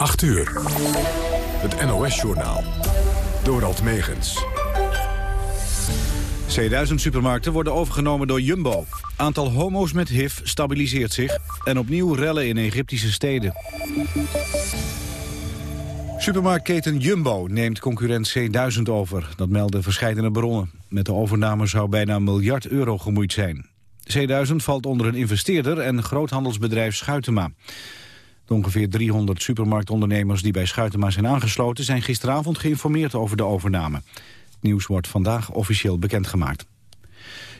8 uur. Het NOS-journaal. Dorald Megens. C1000-supermarkten worden overgenomen door Jumbo. Aantal homo's met HIV stabiliseert zich. En opnieuw rellen in Egyptische steden. Supermarktketen Jumbo neemt concurrent C1000 over. Dat melden verschillende bronnen. Met de overname zou bijna een miljard euro gemoeid zijn. C1000 valt onder een investeerder en groothandelsbedrijf Schuitema. Ongeveer 300 supermarktondernemers die bij Schuitema zijn aangesloten... zijn gisteravond geïnformeerd over de overname. Nieuws wordt vandaag officieel bekendgemaakt.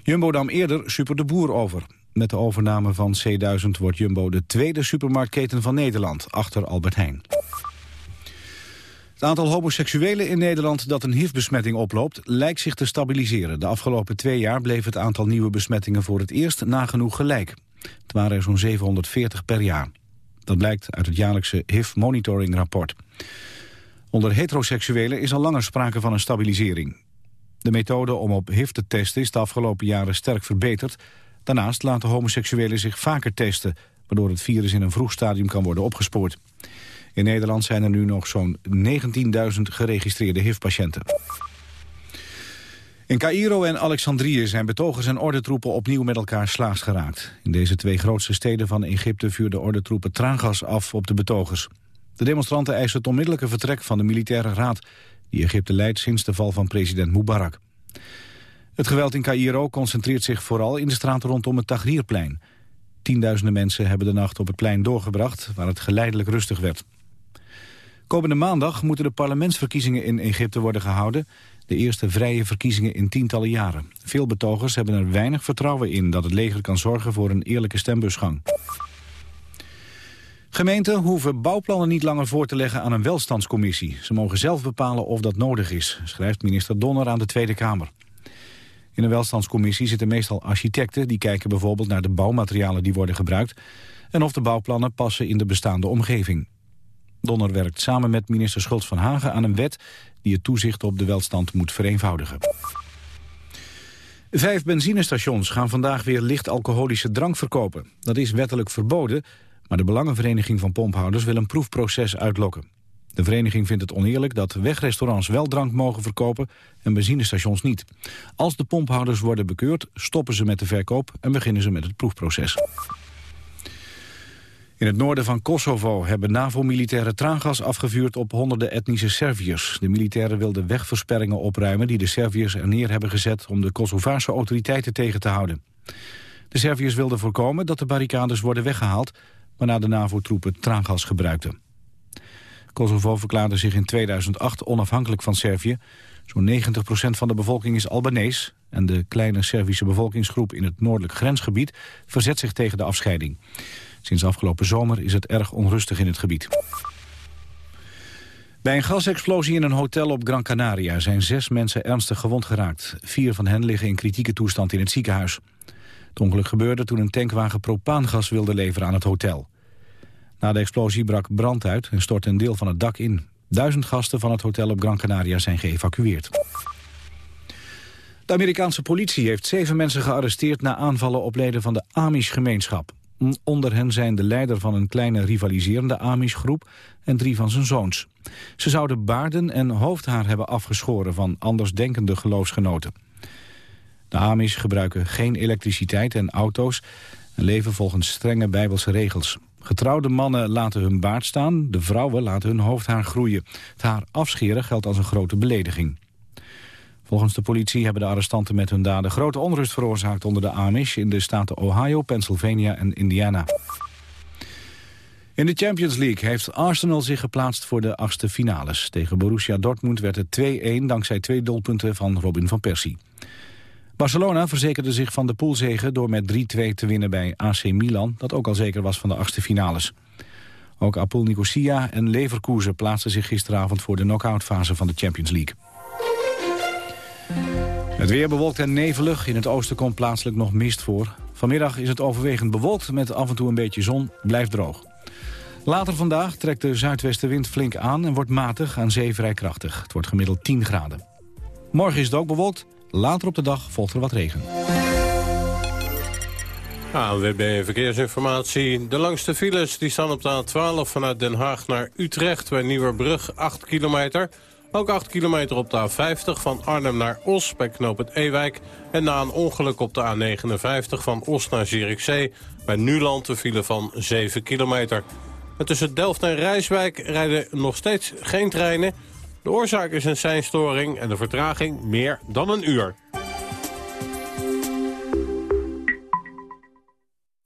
Jumbo nam eerder Super de Boer over. Met de overname van C1000 wordt Jumbo de tweede supermarktketen van Nederland... achter Albert Heijn. Het aantal homoseksuelen in Nederland dat een HIV-besmetting oploopt... lijkt zich te stabiliseren. De afgelopen twee jaar bleef het aantal nieuwe besmettingen voor het eerst nagenoeg gelijk. Het waren er zo'n 740 per jaar. Dat blijkt uit het jaarlijkse HIV-monitoring-rapport. Onder heteroseksuelen is al langer sprake van een stabilisering. De methode om op HIV te testen is de afgelopen jaren sterk verbeterd. Daarnaast laten homoseksuelen zich vaker testen... waardoor het virus in een vroeg stadium kan worden opgespoord. In Nederland zijn er nu nog zo'n 19.000 geregistreerde HIV-patiënten. In Cairo en Alexandrië zijn betogers en ordentroepen opnieuw met elkaar slaags geraakt. In deze twee grootste steden van Egypte vuurden ordentroepen traangas af op de betogers. De demonstranten eisen het onmiddellijke vertrek van de militaire raad... die Egypte leidt sinds de val van president Mubarak. Het geweld in Cairo concentreert zich vooral in de straten rondom het Tahrirplein. Tienduizenden mensen hebben de nacht op het plein doorgebracht... waar het geleidelijk rustig werd. Komende maandag moeten de parlementsverkiezingen in Egypte worden gehouden. De eerste vrije verkiezingen in tientallen jaren. Veel betogers hebben er weinig vertrouwen in dat het leger kan zorgen voor een eerlijke stembusgang. Gemeenten hoeven bouwplannen niet langer voor te leggen aan een welstandscommissie. Ze mogen zelf bepalen of dat nodig is, schrijft minister Donner aan de Tweede Kamer. In een welstandscommissie zitten meestal architecten... die kijken bijvoorbeeld naar de bouwmaterialen die worden gebruikt... en of de bouwplannen passen in de bestaande omgeving. Donner werkt samen met minister Schultz van Hagen aan een wet... die het toezicht op de welstand moet vereenvoudigen. Vijf benzinestations gaan vandaag weer licht alcoholische drank verkopen. Dat is wettelijk verboden, maar de Belangenvereniging van Pomphouders wil een proefproces uitlokken. De vereniging vindt het oneerlijk dat wegrestaurants wel drank mogen verkopen en benzinestations niet. Als de pomphouders worden bekeurd, stoppen ze met de verkoop en beginnen ze met het proefproces. In het noorden van Kosovo hebben NAVO-militairen traangas afgevuurd op honderden etnische Serviërs. De militairen wilden wegversperringen opruimen die de Serviërs er neer hebben gezet om de Kosovaarse autoriteiten tegen te houden. De Serviërs wilden voorkomen dat de barricades worden weggehaald, waarna de NAVO-troepen traangas gebruikten. Kosovo verklaarde zich in 2008 onafhankelijk van Servië. Zo'n 90% van de bevolking is Albanees... en de kleine Servische bevolkingsgroep in het noordelijk grensgebied... verzet zich tegen de afscheiding. Sinds afgelopen zomer is het erg onrustig in het gebied. Bij een gasexplosie in een hotel op Gran Canaria zijn zes mensen ernstig gewond geraakt. Vier van hen liggen in kritieke toestand in het ziekenhuis. Het ongeluk gebeurde toen een tankwagen propaangas wilde leveren aan het hotel. Na de explosie brak brand uit en stortte een deel van het dak in. Duizend gasten van het hotel op Gran Canaria zijn geëvacueerd. De Amerikaanse politie heeft zeven mensen gearresteerd... na aanvallen op leden van de Amish-gemeenschap. Onder hen zijn de leider van een kleine rivaliserende Amish-groep... en drie van zijn zoons. Ze zouden baarden en hoofdhaar hebben afgeschoren... van andersdenkende geloofsgenoten. De Amish gebruiken geen elektriciteit en auto's... en leven volgens strenge bijbelse regels. Getrouwde mannen laten hun baard staan, de vrouwen laten hun hoofdhaar groeien. Het haar afscheren geldt als een grote belediging. Volgens de politie hebben de arrestanten met hun daden grote onrust veroorzaakt onder de Amish in de staten Ohio, Pennsylvania en Indiana. In de Champions League heeft Arsenal zich geplaatst voor de achtste finales. Tegen Borussia Dortmund werd het 2-1 dankzij twee doelpunten van Robin van Persie. Barcelona verzekerde zich van de poolzege door met 3-2 te winnen bij AC Milan... dat ook al zeker was van de achtste finales. Ook Apol Nicosia en Leverkusen plaatsten zich gisteravond... voor de knock-outfase van de Champions League. Het weer bewolkt en nevelig. In het oosten komt plaatselijk nog mist voor. Vanmiddag is het overwegend bewolkt met af en toe een beetje zon. Blijft droog. Later vandaag trekt de zuidwestenwind flink aan en wordt matig aan zee vrij krachtig. Het wordt gemiddeld 10 graden. Morgen is het ook bewolkt Later op de dag volgt er wat regen. ANWB Verkeersinformatie. De langste files die staan op de A12 vanuit Den Haag naar Utrecht... bij Nieuwerbrug, 8 kilometer. Ook 8 kilometer op de A50 van Arnhem naar Os bij knoop het Ewijk. En na een ongeluk op de A59 van Os naar Zierikzee... bij Nuland de file van 7 kilometer. En tussen Delft en Rijswijk rijden nog steeds geen treinen. De oorzaak is een seinstoring en de vertraging meer dan een uur.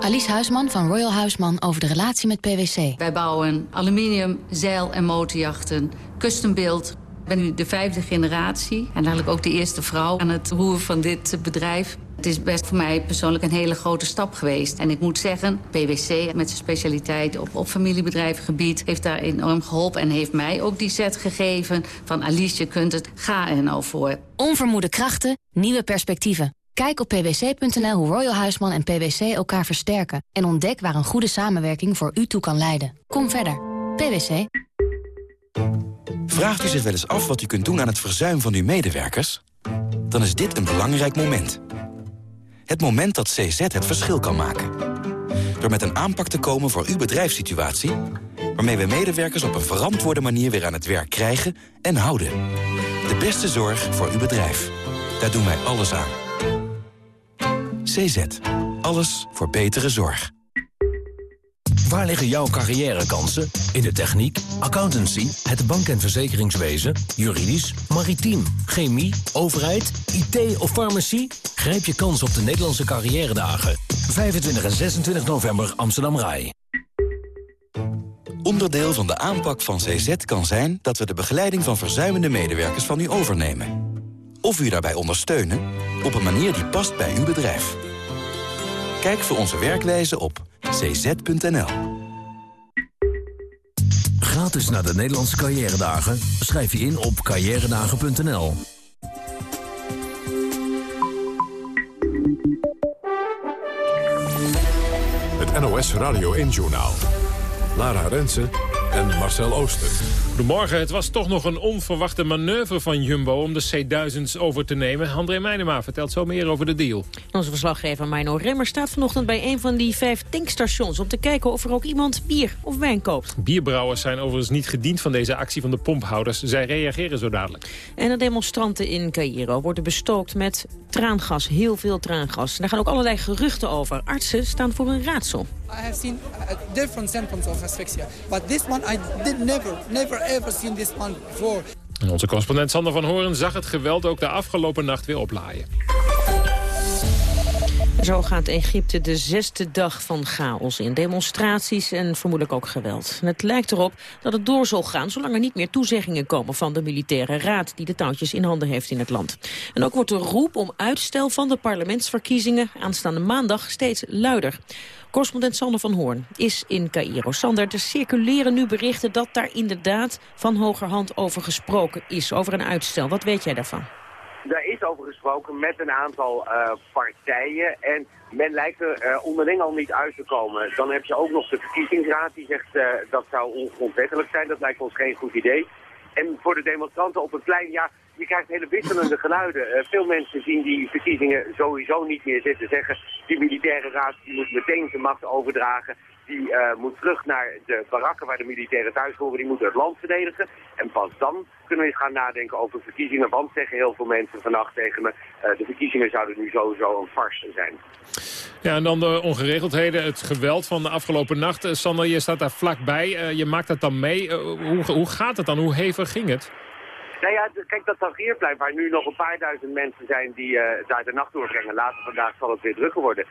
Alice Huisman van Royal Huisman over de relatie met PwC. Wij bouwen aluminium, zeil- en motorjachten, custombeeld. Ik ben nu de vijfde generatie en eigenlijk ook de eerste vrouw aan het roer van dit bedrijf. Het is best voor mij persoonlijk een hele grote stap geweest. En ik moet zeggen, PwC met zijn specialiteit op, op familiebedrijvengebied... heeft daar enorm geholpen en heeft mij ook die set gegeven... van Alice, je kunt het, ga er nou voor. Onvermoede krachten, nieuwe perspectieven. Kijk op pwc.nl hoe Royal Huisman en PwC elkaar versterken... en ontdek waar een goede samenwerking voor u toe kan leiden. Kom verder. PwC. Vraagt u zich wel eens af wat u kunt doen aan het verzuim van uw medewerkers? Dan is dit een belangrijk moment. Het moment dat CZ het verschil kan maken. Door met een aanpak te komen voor uw bedrijfssituatie... waarmee we medewerkers op een verantwoorde manier weer aan het werk krijgen en houden. De beste zorg voor uw bedrijf. Daar doen wij alles aan. CZ. Alles voor betere zorg. Waar liggen jouw carrièrekansen? In de techniek, accountancy, het bank- en verzekeringswezen, juridisch, maritiem, chemie, overheid, IT of farmacie? Grijp je kans op de Nederlandse carrière dagen. 25 en 26 november Amsterdam Rai. Onderdeel van de aanpak van CZ kan zijn dat we de begeleiding van verzuimende medewerkers van u overnemen. Of u daarbij ondersteunen op een manier die past bij uw bedrijf. Kijk voor onze werkwijze op cz.nl. Gratis naar de Nederlandse carrière dagen? Schrijf je in op carrièredagen.nl. Het NOS Radio 1-journaal. Lara Rensen en Marcel Ooster. Goedemorgen, het was toch nog een onverwachte manoeuvre van Jumbo om de C1000's over te nemen. André Meijnema vertelt zo meer over de deal. Onze verslaggever Mino Remmer staat vanochtend bij een van die vijf tankstations... om te kijken of er ook iemand bier of wijn koopt. Bierbrouwers zijn overigens niet gediend van deze actie van de pomphouders. Zij reageren zo dadelijk. En de demonstranten in Cairo worden bestookt met traangas, heel veel traangas. Daar gaan ook allerlei geruchten over. Artsen staan voor een raadsel. I have seen uh, different symptoms of asphyxia, but this one I did never, never ever seen this one before. En onze correspondent Sander van Horen zag het geweld ook de afgelopen nacht weer oplaaien. Zo gaat Egypte de zesde dag van chaos in. Demonstraties en vermoedelijk ook geweld. En het lijkt erop dat het door zal gaan... zolang er niet meer toezeggingen komen van de militaire raad... die de touwtjes in handen heeft in het land. En ook wordt de roep om uitstel van de parlementsverkiezingen... aanstaande maandag steeds luider. Correspondent Sander van Hoorn is in Cairo. Sander, er circuleren nu berichten dat daar inderdaad van hogerhand over gesproken is. Over een uitstel. Wat weet jij daarvan? Daar is over gesproken met een aantal uh, partijen en men lijkt er uh, onderling al niet uit te komen. Dan heb je ook nog de verkiezingsraad die zegt uh, dat zou ongrondwettelijk zijn. Dat lijkt ons geen goed idee. En voor de demonstranten op het plein, ja, je krijgt hele wisselende geluiden. Uh, veel mensen zien die verkiezingen sowieso niet meer zitten. Zeggen, die militaire raad die moet meteen zijn macht overdragen. Die uh, moet terug naar de barakken waar de militairen thuis horen. Die moeten het land verdedigen. En pas dan kunnen we gaan nadenken over verkiezingen. Want zeggen heel veel mensen vannacht tegen me... Uh, de verkiezingen zouden nu sowieso een farce zijn. Ja, en dan de ongeregeldheden, het geweld van de afgelopen nacht. Uh, Sander, je staat daar vlakbij. Uh, je maakt dat dan mee. hoe, hoe gaat het dan? Hoe hevig ging het? Nou ja, kijk, dat Tangeerplein, waar nu nog een paar duizend mensen zijn die daar de nacht doorbrengen. Later vandaag zal het weer drukker worden.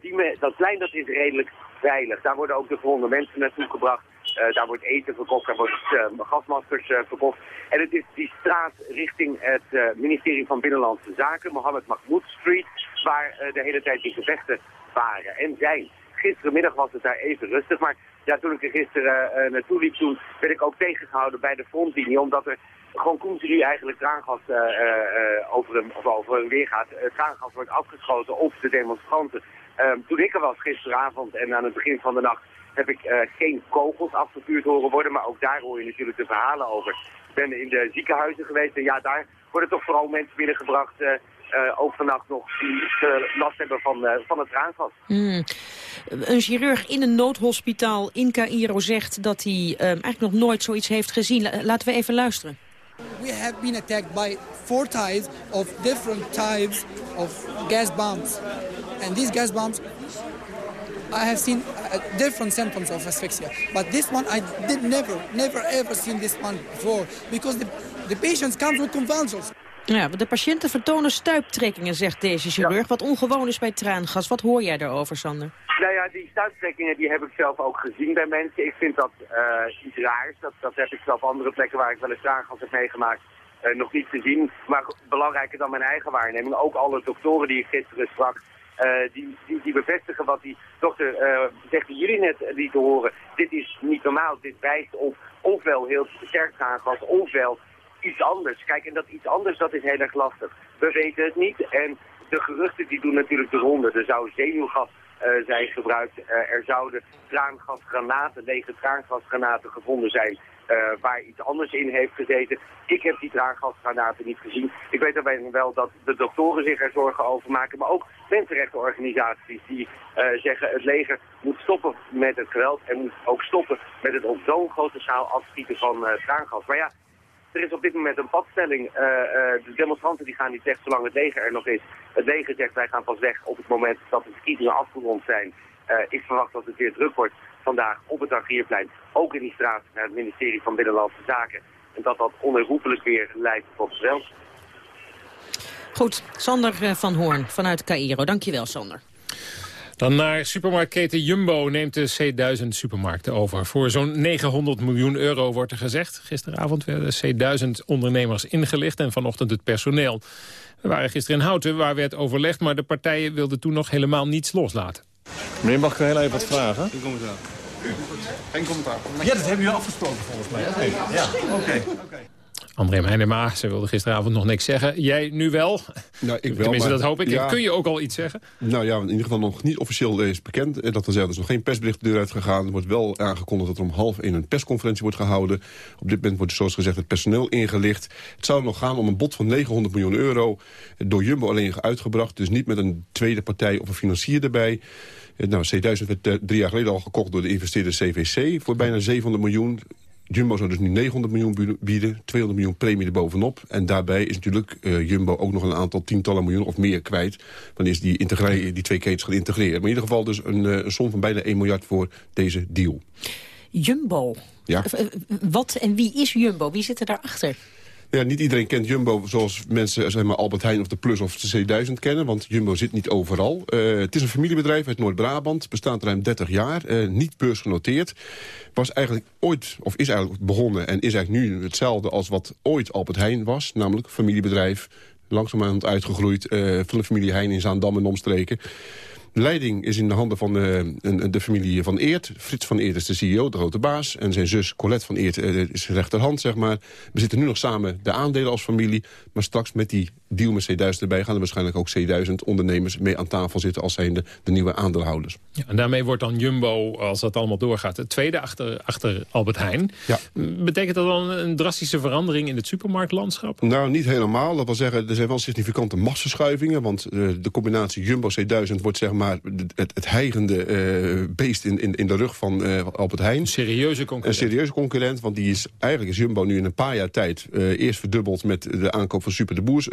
Die dat plein dat is redelijk veilig. Daar worden ook de gewonde mensen naartoe gebracht. Daar wordt eten verkocht, daar worden gasmaskers verkocht. En het is die straat richting het ministerie van Binnenlandse Zaken, Mohammed Mahmoud Street. Waar eh, de hele tijd die gevechten waren en zijn. Gisterenmiddag was het daar even rustig, maar ja, toen ik er gisteren uh, naartoe liep, toen werd ik ook tegengehouden bij de frontlinie, omdat er gewoon continu eigenlijk traangas over, hem, of over hem weer gaat. Traangas wordt afgeschoten op de demonstranten. Ehm, toen ik er was gisteravond en aan het begin van de nacht heb ik geen kogels afgevuurd horen worden, maar ook daar hoor je natuurlijk de verhalen over. Ik ben in de ziekenhuizen geweest en ja, daar worden toch vooral mensen binnengebracht ook vannacht nog die uh, last hebben van, uh, van het traangas. Mm. Een chirurg in een noodhospitaal in Cairo zegt dat hij eigenlijk nog nooit zoiets heeft gezien. La laten we even luisteren. We have been attacked by four types of different types of gas bombs. And these gas bombs I have seen different symptoms of asphyxia. But this one I did never, never ever seen this one before. Because the, the patients come with convulsions. Ja, de patiënten vertonen stuiptrekkingen, zegt deze chirurg. Wat ongewoon is bij traangas. Wat hoor jij daarover, Sander? Nou ja, die stuiptrekkingen die heb ik zelf ook gezien bij mensen. Ik vind dat uh, iets raars. Dat, dat heb ik zelf op andere plekken waar ik wel eens traangas heb meegemaakt uh, nog niet gezien. Maar belangrijker dan mijn eigen waarneming. Ook alle doktoren die ik gisteren sprak, uh, die, die, die, bevestigen wat die dokter zegt die jullie net lieten horen. Dit is niet normaal. Dit wijst op ofwel heel sterk traangas, ofwel iets anders. Kijk, en dat iets anders, dat is heel erg lastig. We weten het niet en de geruchten die doen natuurlijk de ronde. Er zou zenuwgas uh, zijn gebruikt. Uh, er zouden traangasgranaten, lege traangasgranaten gevonden zijn uh, waar iets anders in heeft gezeten. Ik heb die traangasgranaten niet gezien. Ik weet daarbij wel dat de doktoren zich er zorgen over maken, maar ook mensenrechtenorganisaties die zeggen het leger moet stoppen met het geweld en moet ook stoppen met het op zo'n grote schaal afschieten van traangas. Maar ja, er is op dit moment een padstelling. Uh, uh, de demonstranten die gaan niet weg zolang het leger er nog is. Het leger zegt wij gaan pas weg op het moment dat de verkiezingen afgerond zijn. Uh, ik verwacht dat het weer druk wordt vandaag op het Agrierplein. Ook in die straat naar het ministerie van Binnenlandse Zaken. En dat dat onherroepelijk weer leidt tot geweld. Goed, Sander van Hoorn vanuit Cairo. Dankjewel, Sander. Dan naar supermarktketen Jumbo neemt de C1000 supermarkten over. Voor zo'n 900 miljoen euro wordt er gezegd. Gisteravond werden C1000 ondernemers ingelicht en vanochtend het personeel. We waren gisteren in Houten waar werd overlegd... maar de partijen wilden toen nog helemaal niets loslaten. Meneer, mag ik heel even wat vragen? Geen commentaar. Geen commentaar. Ja, dat hebben jullie afgesproken volgens mij. Ja, oké. André Meijnema, ze wilde gisteravond nog niks zeggen. Jij nu wel? Nou, ik wel, Tenminste, maar, dat hoop ik. Ja, Kun je ook al iets zeggen? Nou ja, in ieder geval nog niet officieel is bekend. Dat wil zeggen, er is nog geen persbericht de deur uitgegaan. Er wordt wel aangekondigd dat er om half één een persconferentie wordt gehouden. Op dit moment wordt zoals gezegd het personeel ingelicht. Het zou nog gaan om een bod van 900 miljoen euro. Door Jumbo alleen uitgebracht. Dus niet met een tweede partij of een financier erbij. Nou, C1000 werd drie jaar geleden al gekocht door de investeerder CVC... voor bijna 700 miljoen. Jumbo zou dus nu 900 miljoen bieden, 200 miljoen premie erbovenop. En daarbij is natuurlijk uh, Jumbo ook nog een aantal tientallen miljoen of meer kwijt. Wanneer is die, die twee ketens gaan integreren. Maar in ieder geval dus een, uh, een som van bijna 1 miljard voor deze deal. Jumbo. Ja. Wat en wie is Jumbo? Wie zit er daarachter? Ja, niet iedereen kent Jumbo zoals mensen zeg maar, Albert Heijn of de Plus of de C1000 kennen. Want Jumbo zit niet overal. Uh, het is een familiebedrijf uit Noord-Brabant. Bestaat ruim 30 jaar. Uh, niet beursgenoteerd. Was eigenlijk ooit, of is eigenlijk begonnen en is eigenlijk nu hetzelfde als wat ooit Albert Heijn was. Namelijk familiebedrijf. Langzamerhand uitgegroeid uh, van de familie Heijn in Zaandam en omstreken. Leiding is in de handen van de, de familie Van Eert. Frits van Eert is de CEO, de grote baas. En zijn zus Colette van Eert is rechterhand, zeg maar. We zitten nu nog samen de aandelen als familie. Maar straks met die deal met C1000 erbij... gaan er waarschijnlijk ook C1000 ondernemers mee aan tafel zitten... als zijnde de nieuwe aandeelhouders. Ja, en daarmee wordt dan Jumbo, als dat allemaal doorgaat... het tweede achter, achter Albert Heijn. Ja. Betekent dat dan een drastische verandering in het supermarktlandschap? Nou, niet helemaal. Dat wil zeggen, er zijn wel significante machtsverschuivingen. Want uh, de combinatie Jumbo C1000 wordt zeg maar het, het heigende uh, beest in, in, in de rug van uh, Albert Heijn. Een serieuze concurrent. Een serieuze concurrent, want die is, eigenlijk is Jumbo nu in een paar jaar tijd... eerst verdubbeld met de aankoop van Super de Boers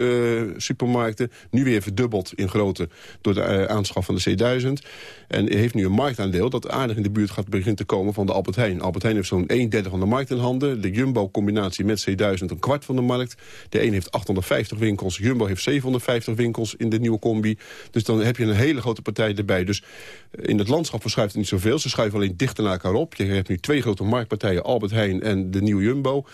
supermarkten. Nu weer verdubbeld in grootte door de aanschaf van de C1000. En heeft nu een marktaandeel dat aardig in de buurt gaat beginnen te komen van de Albert Heijn. Albert Heijn heeft zo'n 1 derde van de markt in handen. De Jumbo-combinatie met C1000 een kwart van de markt. De een heeft 850 winkels, Jumbo heeft 750 winkels in de nieuwe combi. Dus dan heb je een hele grote partij erbij. Dus in het landschap verschuift het niet zoveel. Ze schuiven alleen dichter naar elkaar op. Je hebt nu twee grote marktpartijen, Albert Heijn en de Nieuwe Jumbo.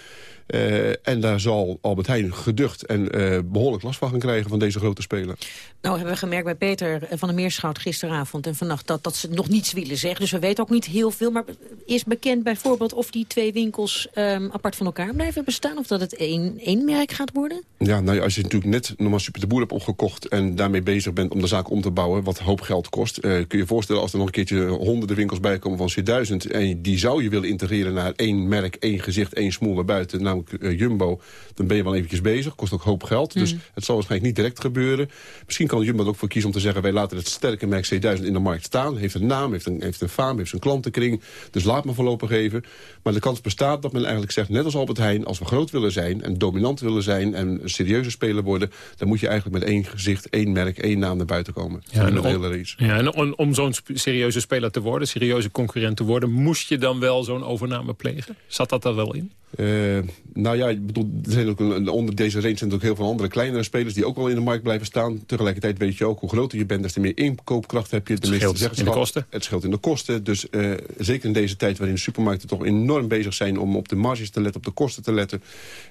Uh, en daar zal Albert Heijn geducht en uh, behoorlijk last van gaan krijgen van deze grote speler. Nou hebben we gemerkt bij Peter van der Meerschout gisteravond en vannacht dat, dat ze nog niets willen zeggen. Dus we weten ook niet heel veel. Maar is bekend bijvoorbeeld of die twee winkels um, apart van elkaar blijven bestaan? Of dat het één, één merk gaat worden? Ja, nou ja, als je natuurlijk net normaal Super de Boer hebt opgekocht... en daarmee bezig bent om de zaak om te bouwen, wat hoop geld kost... Uh, kun je je voorstellen als er nog een keertje honderden winkels bij komen van C1000... en die zou je willen integreren naar één merk, één gezicht, één smoel naar buiten... namelijk Jumbo, dan ben je wel eventjes bezig. Kost ook hoop geld. Dus Mm. het zal waarschijnlijk niet direct gebeuren. Misschien kan Jumbo er ook voor kiezen om te zeggen... wij laten het sterke merk C1000 in de markt staan. Heeft een naam, heeft een, heeft een faam, heeft een klantenkring. Dus laat me voorlopig even. Maar de kans bestaat dat men eigenlijk zegt... net als Albert Heijn, als we groot willen zijn en dominant willen zijn... en een serieuze speler worden... dan moet je eigenlijk met één gezicht, één merk, één naam naar buiten komen. Ja, in en de om- hele race. Ja, en om, om zo'n serieuze speler te worden, serieuze concurrent te worden... moest je dan wel zo'n overname plegen? Zat dat er wel in? Eh, nou ja, ik bedoel, er zijn ook een, onder deze range zijn er ook heel veel andere kleinere spelers die ook wel in de markt blijven staan. Tegelijkertijd weet je ook hoe groter je bent, des te meer inkoopkracht heb je. De scheelt in de kosten. Het scheelt in de kosten. Dus eh, zeker in deze tijd waarin de supermarkten toch enorm bezig zijn om op de marges te letten, op de kosten te letten,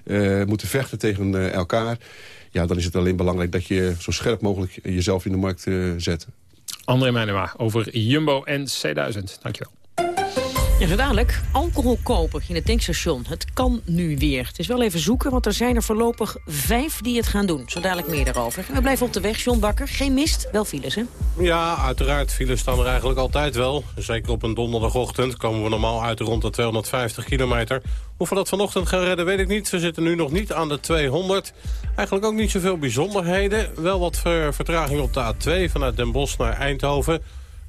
eh, moeten vechten tegen elkaar. Ja, dan is het alleen belangrijk dat je zo scherp mogelijk jezelf in de markt zet. André Meijnema over Jumbo en C1000. Dankjewel. En zo dadelijk alcohol kopen in het tankstation. Het kan nu weer. Het is wel even zoeken, want er zijn er voorlopig vijf die het gaan doen. Zo dadelijk meer daarover. We blijven op de weg, John Bakker. Geen mist, wel files, hè? Ja, uiteraard. Files staan er eigenlijk altijd wel. Zeker op een donderdagochtend komen we normaal uit rond de 250 kilometer. Of we dat vanochtend gaan redden, weet ik niet. We zitten nu nog niet aan de 200. Eigenlijk ook niet zoveel bijzonderheden. Wel wat ver- vertraging op de A2 vanuit Den Bosch naar Eindhoven.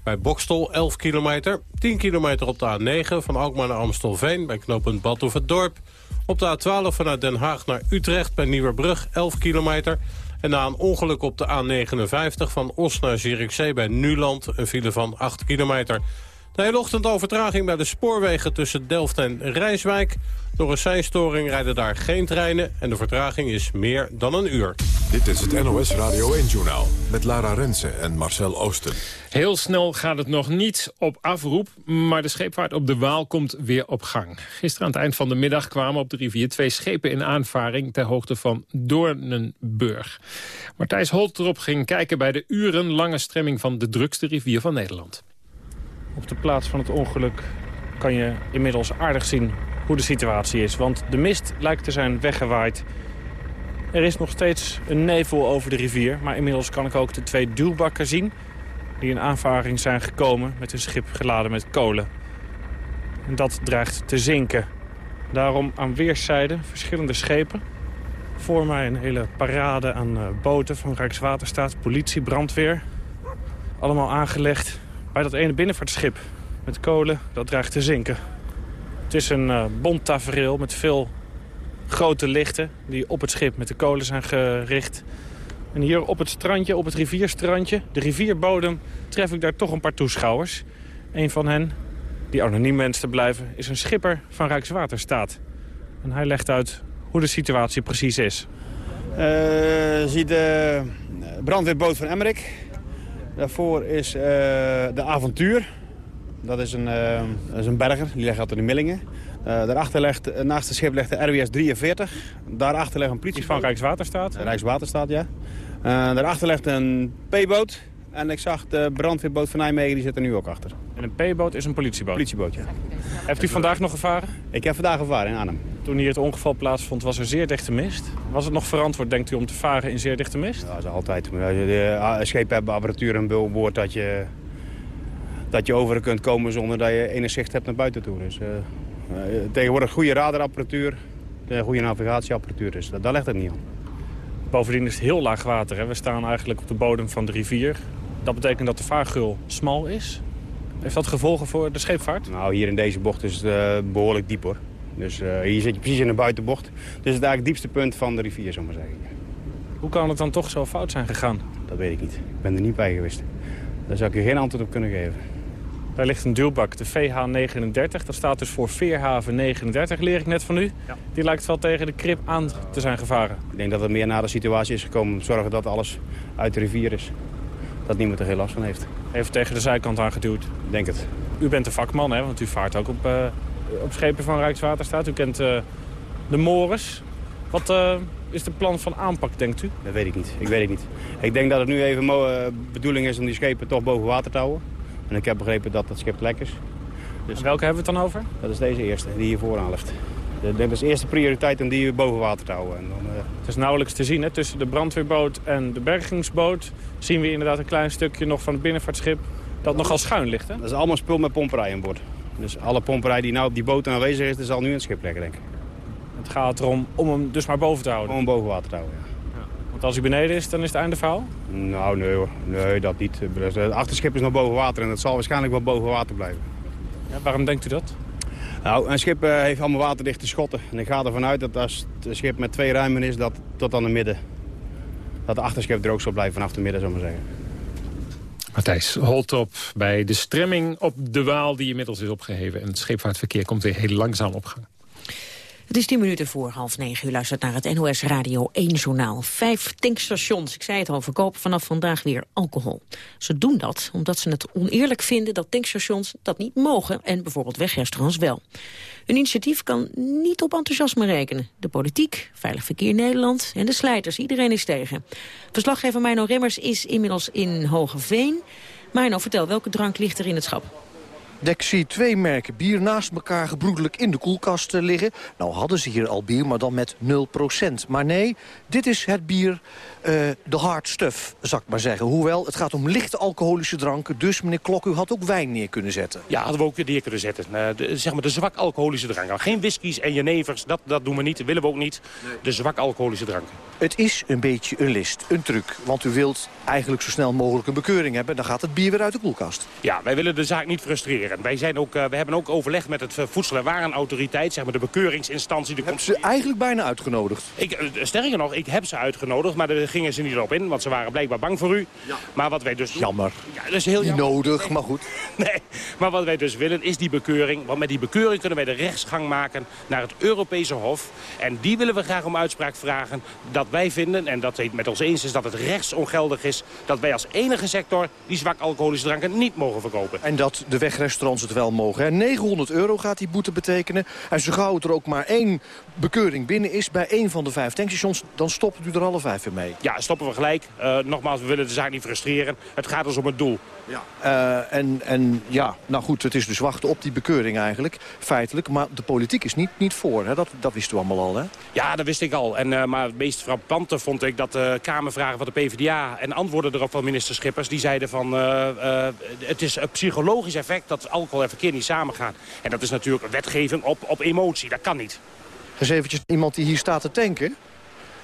Bij Bokstel 11 kilometer. 10 kilometer op de A9 van Alkmaar naar Amstelveen... bij knooppunt Badhoevedorp. Op de A12 vanuit Den Haag naar Utrecht bij Nieuwerbrug 11 kilometer. En na een ongeluk op de A59 van Os naar Zierikzee bij Nuland... een file van 8 kilometer. De hele ochtend al vertraging bij de spoorwegen tussen Delft en Rijswijk. Door een seinstoring rijden daar geen treinen... en de vertraging is meer dan een uur. Dit is het NOS Radio 1-journaal met Lara Rensen en Marcel Oosten. Heel snel gaat het nog niet op afroep, maar de scheepvaart op de Waal komt weer op gang. Gisteren aan het eind van de middag kwamen op de rivier twee schepen in aanvaring ter hoogte van Doornenburg. Martijs Holtrop ging kijken bij de urenlange stremming van de drukste rivier van Nederland. Op de plaats van het ongeluk kan je inmiddels aardig zien hoe de situatie is. Want de mist lijkt te zijn weggewaaid. Er is nog steeds een nevel over de rivier. Maar inmiddels kan ik ook de twee duwbakken zien... die in aanvaring zijn gekomen met een schip geladen met kolen. En dat dreigt te zinken. Daarom aan weerszijden verschillende schepen. Voor mij een hele parade aan eh, boten van Rijkswaterstaat, politie, brandweer. Allemaal aangelegd bij dat ene binnenvaartschip met kolen, dat dreigt te zinken. Het is een eh bont tafereel met veel grote lichten die op het schip met de kolen zijn gericht. En hier op het strandje, op het rivierstrandje, de rivierbodem, tref ik daar toch een paar toeschouwers. Een van hen, die anoniem wenst te blijven, is een schipper van Rijkswaterstaat. En hij legt uit hoe de situatie precies is. Eh, ziet de brandweerboot van Emmerik. Daarvoor is eh, de Avontuur. Dat is een, eh, dat is een berger, die legt altijd in Millingen. Eh, daarachter legt, naast het schip ligt de RWS 43. Daarachter ligt een politie van Rijkswaterstaat? Rijkswaterstaat, ja. Daarachter ligt een P-boot. En ik zag de brandweerboot van Nijmegen, die zit er nu ook achter. En een P-boot is een politieboot? Politieboot, ja. Heeft u vandaag nog gevaren? Ik heb vandaag gevaren in Arnhem. Toen hier het ongeval plaatsvond was er zeer dichte mist. Was het nog verantwoord, denkt u, om te varen in zeer dichte mist? Ja, dat is altijd. Ah, schepen hebben apparatuur en boord dat je, dat je over kunt komen zonder dat je enig zicht hebt naar buiten toe. Dus, eh, eh, tegenwoordig goede radarapparatuur, eh, goede navigatieapparatuur, dus dat, daar legt het niet aan. Bovendien is het heel laag water. Hè? We staan eigenlijk op de bodem van de rivier. Dat betekent dat de vaargul smal is. Heeft dat gevolgen voor de scheepvaart? Nou, hier in deze bocht is het eh, behoorlijk diep hoor. Dus eh, hier zit je precies in de buitenbocht. Dus het is eigenlijk het diepste punt van de rivier, we maar zeggen. Hoe kan het dan toch zo fout zijn gegaan? Dat weet ik niet. Ik ben er niet bij geweest. Daar zou ik je geen antwoord op kunnen geven. Daar ligt een duwbak, de VH39. Dat staat dus voor Veerhaven 39, leer ik net van u. Die lijkt wel tegen de krip aan te zijn gevaren. Ik denk dat het meer naar de situatie is gekomen om te zorgen dat alles uit de rivier is. Dat niemand er geen last van heeft. Even tegen de zijkant aangeduwd. Denk het. U bent een vakman, hè? want u vaart ook op, uh, op schepen van Rijkswaterstaat. U kent uh, de mores. Wat uh, is de plan van aanpak, denkt u? Dat weet ik niet. Ik weet het niet. Ik denk dat het nu even de bedoeling is om die schepen toch boven water te houden. En ik heb begrepen dat het schip lek is. Dus welke hebben we het dan over? Dat is deze eerste, die hier vooraan ligt. Dat is de eerste prioriteit om die boven water te houden. En dan, uh... Het is nauwelijks te zien, hè? tussen de brandweerboot en de bergingsboot... zien we inderdaad een klein stukje nog van het binnenvaartschip dat nogal schuin ligt. Hè? Dat is allemaal spul met pomperij aan boord. Dus alle pomperij die nou op die boot aanwezig is, dat zal nu in het schip leggen, denk ik. Het gaat erom om hem dus maar boven te houden? Om hem boven water te houden, ja. ja. Want als hij beneden is, dan is het einde verhaal? Nou, nee hoor. Nee, dat niet. Het achterschip is nog boven water en het zal waarschijnlijk wel boven water blijven. Ja, waarom denkt u dat? Nou, een schip uh, heeft allemaal waterdichte schotten. En ik ga ervan uit dat als het schip met twee ruimen is, dat tot aan de midden... dat de achterschip droog zal blijven vanaf de midden, zou ik maar zeggen. Matthijs Holtop bij de stremming op de Waal die inmiddels is opgeheven. En het scheepvaartverkeer komt weer heel langzaam op gang. Het is tien minuten voor half negen. U luistert naar het NOS Radio 1 Journaal. Vijf tankstations, ik zei het al, verkopen vanaf vandaag weer alcohol. Ze doen dat omdat ze het oneerlijk vinden dat tankstations dat niet mogen... en bijvoorbeeld wegrestaurants wel. Hun initiatief kan niet op enthousiasme rekenen. De politiek, Veilig Verkeer Nederland en de slijters, iedereen is tegen. Verslaggever Mino Remmers is inmiddels in Hogeveen. Mino, vertel, welke drank ligt er in het schap? Dek zie twee merken bier naast elkaar gebroedelijk in de koelkast eh, liggen. Nou hadden ze hier al bier, maar dan met 0%. Maar nee, dit is het bier, uh, de hard stuff, zou ik maar zeggen. Hoewel, het gaat om lichte alcoholische dranken. Dus meneer Klok, u had ook wijn neer kunnen zetten. Ja, hadden we ook neer kunnen zetten. Uh, de, zeg maar de zwak alcoholische dranken. Geen whiskies en jenevers, dat, dat doen we niet. Dat willen we ook niet. Nee. De zwak alcoholische dranken. Het is een beetje een list, een truc. Want u wilt eigenlijk zo snel mogelijk een bekeuring hebben. Dan gaat het bier weer uit de koelkast. Ja, wij willen de zaak niet frustreren. Wij zijn ook, uh, we hebben ook overleg met het Voedsel- en Warenautoriteit, zeg maar de bekeuringsinstantie. De hebben ze eigenlijk bijna uitgenodigd? Ik, uh, sterker nog, ik heb ze uitgenodigd, maar daar gingen ze niet op in, want ze waren blijkbaar bang voor u. Ja. Maar wat wij dus... Jammer. Ja, dat is heel jammer. nodig, maar goed. Nee, maar wat wij dus willen is die bekeuring. Want met die bekeuring kunnen wij de rechtsgang maken naar het Europese Hof. En die willen we graag om uitspraak vragen dat wij vinden, en dat het met ons eens is dat het rechtsongeldig is, dat wij als enige sector die zwak alcoholische dranken niet mogen verkopen. En dat de wegrestaurants het wel mogen. Hè? 900 euro gaat die boete betekenen. En zo gauw er ook maar één bekeuring binnen is bij één van de vijf tankstations... dan stoppen u er alle vijf weer mee. Ja, stoppen we gelijk. Uh, nogmaals, we willen de zaak niet frustreren. Het gaat ons om het doel. Ja. Uh, en, en ja, nou goed, het is dus wachten op die bekeuring eigenlijk, feitelijk. Maar de politiek is niet, niet voor, hè? Dat, dat wisten we allemaal al, hè? Ja, dat wist ik al. En, uh, maar het meest frappante vond ik dat de Kamervragen van de PvdA... en antwoorden erop van minister Schippers, die zeiden van... Het is een psychologisch effect dat alcohol en verkeer niet samengaan. En dat is natuurlijk wetgeving op, op emotie. Dat kan niet. Eens eventjes iemand die hier staat te tanken.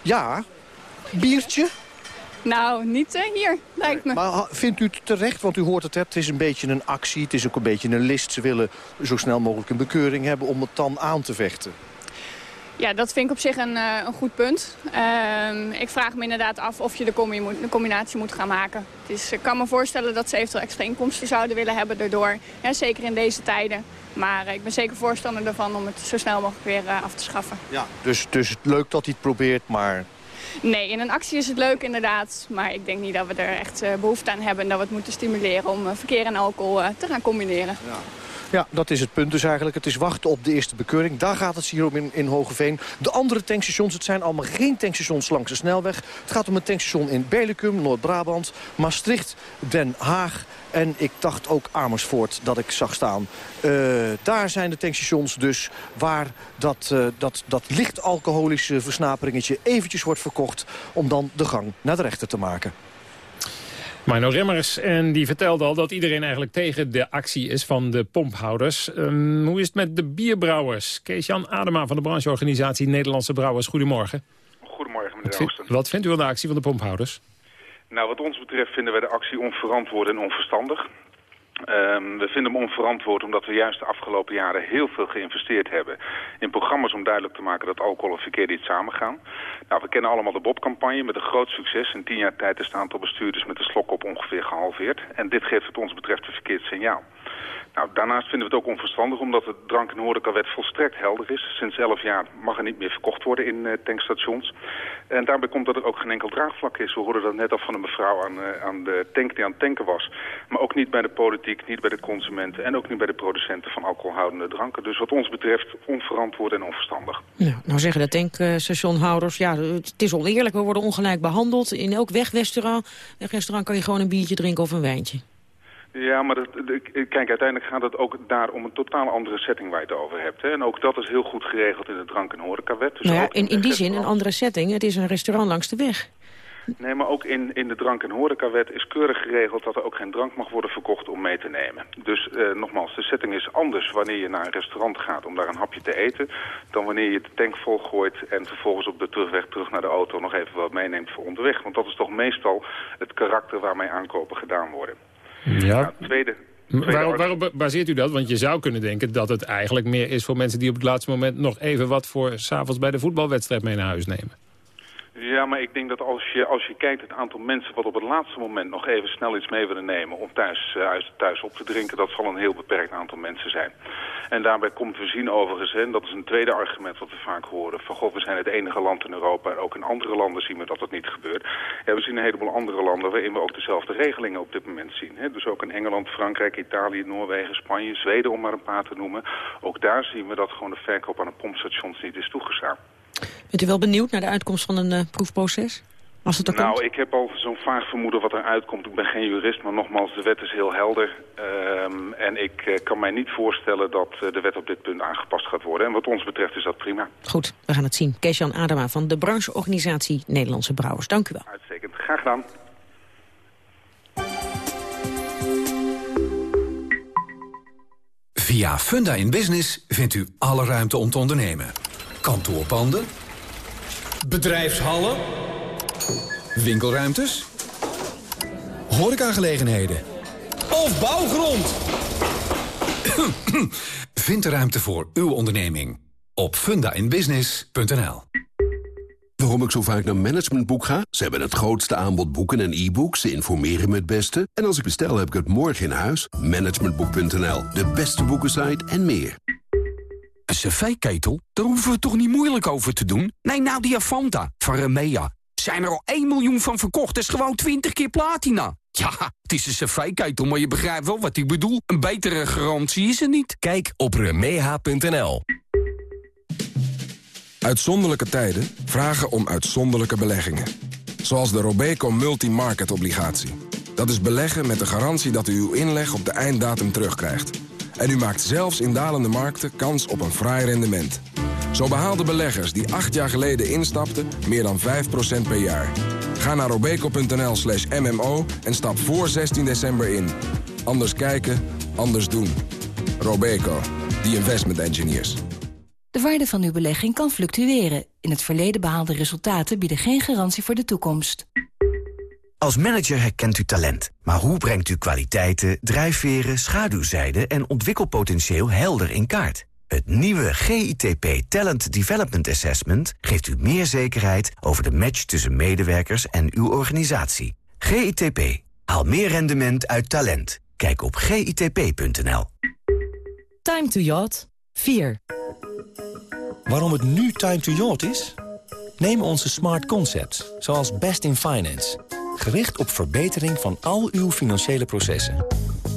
Ja, biertje... Nou, niet uh, hier, lijkt me. Maar vindt u het terecht, want u hoort het, het is een beetje een actie... het is ook een beetje een list. Ze willen zo snel mogelijk een bekeuring hebben om het dan aan te vechten. Ja, dat vind ik op zich een, uh, een goed punt. Uh, ik vraag me inderdaad af of je de, combi moet, de combinatie moet gaan maken. Dus ik kan me voorstellen dat ze eventueel extra inkomsten zouden willen hebben daardoor. Ja, zeker in deze tijden. Maar uh, ik ben zeker voorstander ervan om het zo snel mogelijk weer uh, af te schaffen. Ja, dus, dus leuk dat hij het probeert, maar... Nee, in een actie is het leuk inderdaad. Maar ik denk niet dat we er echt uh, behoefte aan hebben. En dat we het moeten stimuleren om verkeer en alcohol te gaan combineren. Ja. Ja, dat is het punt dus eigenlijk. Het is wachten op de eerste bekeuring. Daar gaat het hier om in, in Hogeveen. De andere tankstations, het zijn allemaal geen tankstations langs de snelweg. Het gaat om een tankstation in Berlicum, Noord-Brabant, Maastricht, Den Haag... En ik dacht ook Amersfoort dat ik zag staan. Uh, daar zijn de tankstations dus waar dat, uh, dat, dat licht alcoholische versnaperingetje eventjes wordt verkocht... om dan de gang naar de rechter te maken. Mino Remmers, en die vertelde al dat iedereen eigenlijk tegen de actie is van de pomphouders. Um, hoe is het met de bierbrouwers? Kees-Jan Adema van de brancheorganisatie Nederlandse Brouwers. Goedemorgen. Goedemorgen, meneer wat, vind, wat vindt u van de actie van de pomphouders? Nou, wat ons betreft vinden wij de actie onverantwoord en onverstandig. Ehm, we vinden hem onverantwoord omdat we juist de afgelopen jaren heel veel geïnvesteerd hebben in programma's om duidelijk te maken dat alcohol en verkeer niet samengaan. Nou, we kennen allemaal de Bob-campagne met een groot succes. In tien jaar tijd is het aantal bestuurders met de slok op ongeveer gehalveerd. En dit geeft wat ons betreft een verkeerd signaal. Nou, daarnaast vinden we het ook onverstandig omdat de drank- en horecawet volstrekt helder is. Sinds 11 jaar mag er niet meer verkocht worden in uh, tankstations. En daarbij komt dat er ook geen enkel draagvlak is. We hoorden dat net al van een mevrouw aan, uh, aan de tank die aan het tanken was. Maar ook niet bij de politiek, niet bij de consumenten en ook niet bij de producenten van alcoholhoudende dranken. Dus wat ons betreft onverantwoord en onverstandig. Nou, nou zeggen de tankstationhouders, ja, het is oneerlijk, we worden ongelijk behandeld. In elk wegrestaurant restaurant kan je gewoon een biertje drinken of een wijntje. Ja, maar dat, kijk, uiteindelijk gaat het ook daar om een totaal andere setting waar je het over hebt. Hè? En ook dat is heel goed geregeld in de drank- en horecawet. Dus nou ja, in, in die zin een andere setting. Het is een restaurant langs de weg. Nee, maar ook in, in de drank- en horecawet is keurig geregeld dat er ook geen drank mag worden verkocht om mee te nemen. Dus eh, nogmaals, de setting is anders wanneer je naar een restaurant gaat om daar een hapje te eten, dan wanneer je de tank volgooit en vervolgens op de terugweg terug naar de auto nog even wat meeneemt voor onderweg. Want dat is toch meestal het karakter waarmee aankopen gedaan worden. Ja. Nou, tweede, Waarom, waarop baseert u dat? Want je zou kunnen denken dat het eigenlijk meer is voor mensen die op het laatste moment nog even wat voor s'avonds bij de voetbalwedstrijd mee naar huis nemen. Ja, maar ik denk dat als je, als je kijkt het aantal mensen wat op het laatste moment nog even snel iets mee willen nemen om thuis, uh, thuis op te drinken, dat zal een heel beperkt aantal mensen zijn. En daarbij komt we zien overigens, en dat is een tweede argument wat we vaak horen, van god, we zijn het enige land in Europa en ook in andere landen zien we dat dat niet gebeurt. Ja, we zien een heleboel andere landen waarin we ook dezelfde regelingen op dit moment zien. Hè? Dus ook in Engeland, Frankrijk, Italië, Noorwegen, Spanje, Zweden om maar een paar te noemen. Ook daar zien we dat gewoon de verkoop aan de pompstations niet is toegestaan. Bent u wel benieuwd naar de uitkomst van een uh, proefproces? Als het er nou, komt? ik heb al zo'n vaag vermoeden wat er uitkomt. Ik ben geen jurist, maar nogmaals, de wet is heel helder. Um, en ik uh, kan mij niet voorstellen dat uh, de wet op dit punt aangepast gaat worden. En wat ons betreft is dat prima. Goed, we gaan het zien. Kees-Jan Adema van de brancheorganisatie Nederlandse Brouwers. Dank u wel. Uitstekend. Graag gedaan. Via Funda in Business vindt u alle ruimte om te ondernemen. Kantoorpanden. Bedrijfshallen. Winkelruimtes. Horecagelegenheden. Of bouwgrond. Vind de ruimte voor uw onderneming op fundainbusiness.nl. Waarom ik zo vaak naar Managementboek ga? Ze hebben het grootste aanbod boeken en e-books. Ze informeren me het beste. En als ik bestel, heb ik het morgen in huis. Managementboek.nl, de beste boekensite en meer. Een cv-ketel? Daar hoeven we toch niet moeilijk over te doen? Nee, nou die Avanta van Remea. Zijn er al 1 miljoen van verkocht, dat is gewoon 20 keer platina. Ja, het is een cv-ketel, maar je begrijpt wel wat ik bedoel. Een betere garantie is er niet. Kijk op remeha.nl. Uitzonderlijke tijden vragen om uitzonderlijke beleggingen. Zoals de Robeco Multi-Market Obligatie. Dat is beleggen met de garantie dat u uw inleg op de einddatum terugkrijgt. En u maakt zelfs in dalende markten kans op een fraai rendement. Zo behaalden beleggers die acht jaar geleden instapten meer dan 5% per jaar. Ga naar robeco.nl slash mmo en stap voor 16 december in. Anders kijken, anders doen. Robeco, the investment engineers. De waarde van uw belegging kan fluctueren. In het verleden behaalde resultaten bieden geen garantie voor de toekomst. Als manager herkent u talent. Maar hoe brengt u kwaliteiten, drijfveren, schaduwzijden en ontwikkelpotentieel helder in kaart? Het nieuwe GITP Talent Development Assessment geeft u meer zekerheid over de match tussen medewerkers en uw organisatie. GITP. Haal meer rendement uit talent. Kijk op gitp.nl. Time to yacht 4. Waarom het nu time to yacht is? Neem onze smart concepts, zoals Best in Finance. Gericht op verbetering van al uw financiële processen.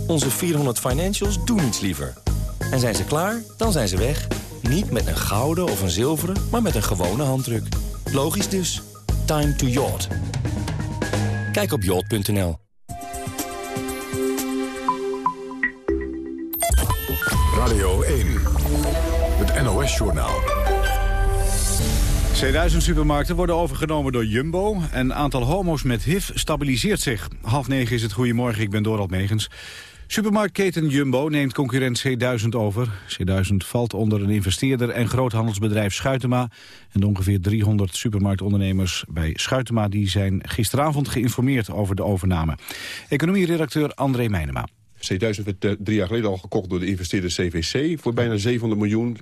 Onze 400 financials doen iets liever. En zijn ze klaar, dan zijn ze weg. Niet met een gouden of een zilveren, maar met een gewone handdruk. Logisch dus. Time to yacht. Kijk op yacht.nl. Radio 1. Het NOS-journaal. C1000-supermarkten worden overgenomen door Jumbo. En aantal homo's met HIV stabiliseert zich. Half negen is het Goedemorgen, ik ben Dorald Megens. Supermarktketen Jumbo neemt concurrent C1000 over. C1000 valt onder een investeerder en groothandelsbedrijf Schuitema. En de ongeveer 300 supermarktondernemers bij Schuitema... die zijn gisteravond geïnformeerd over de overname. Economieredacteur André Meijnema. C1000 werd eh, drie jaar geleden al gekocht door de investeerder CVC... voor bijna 700 miljoen.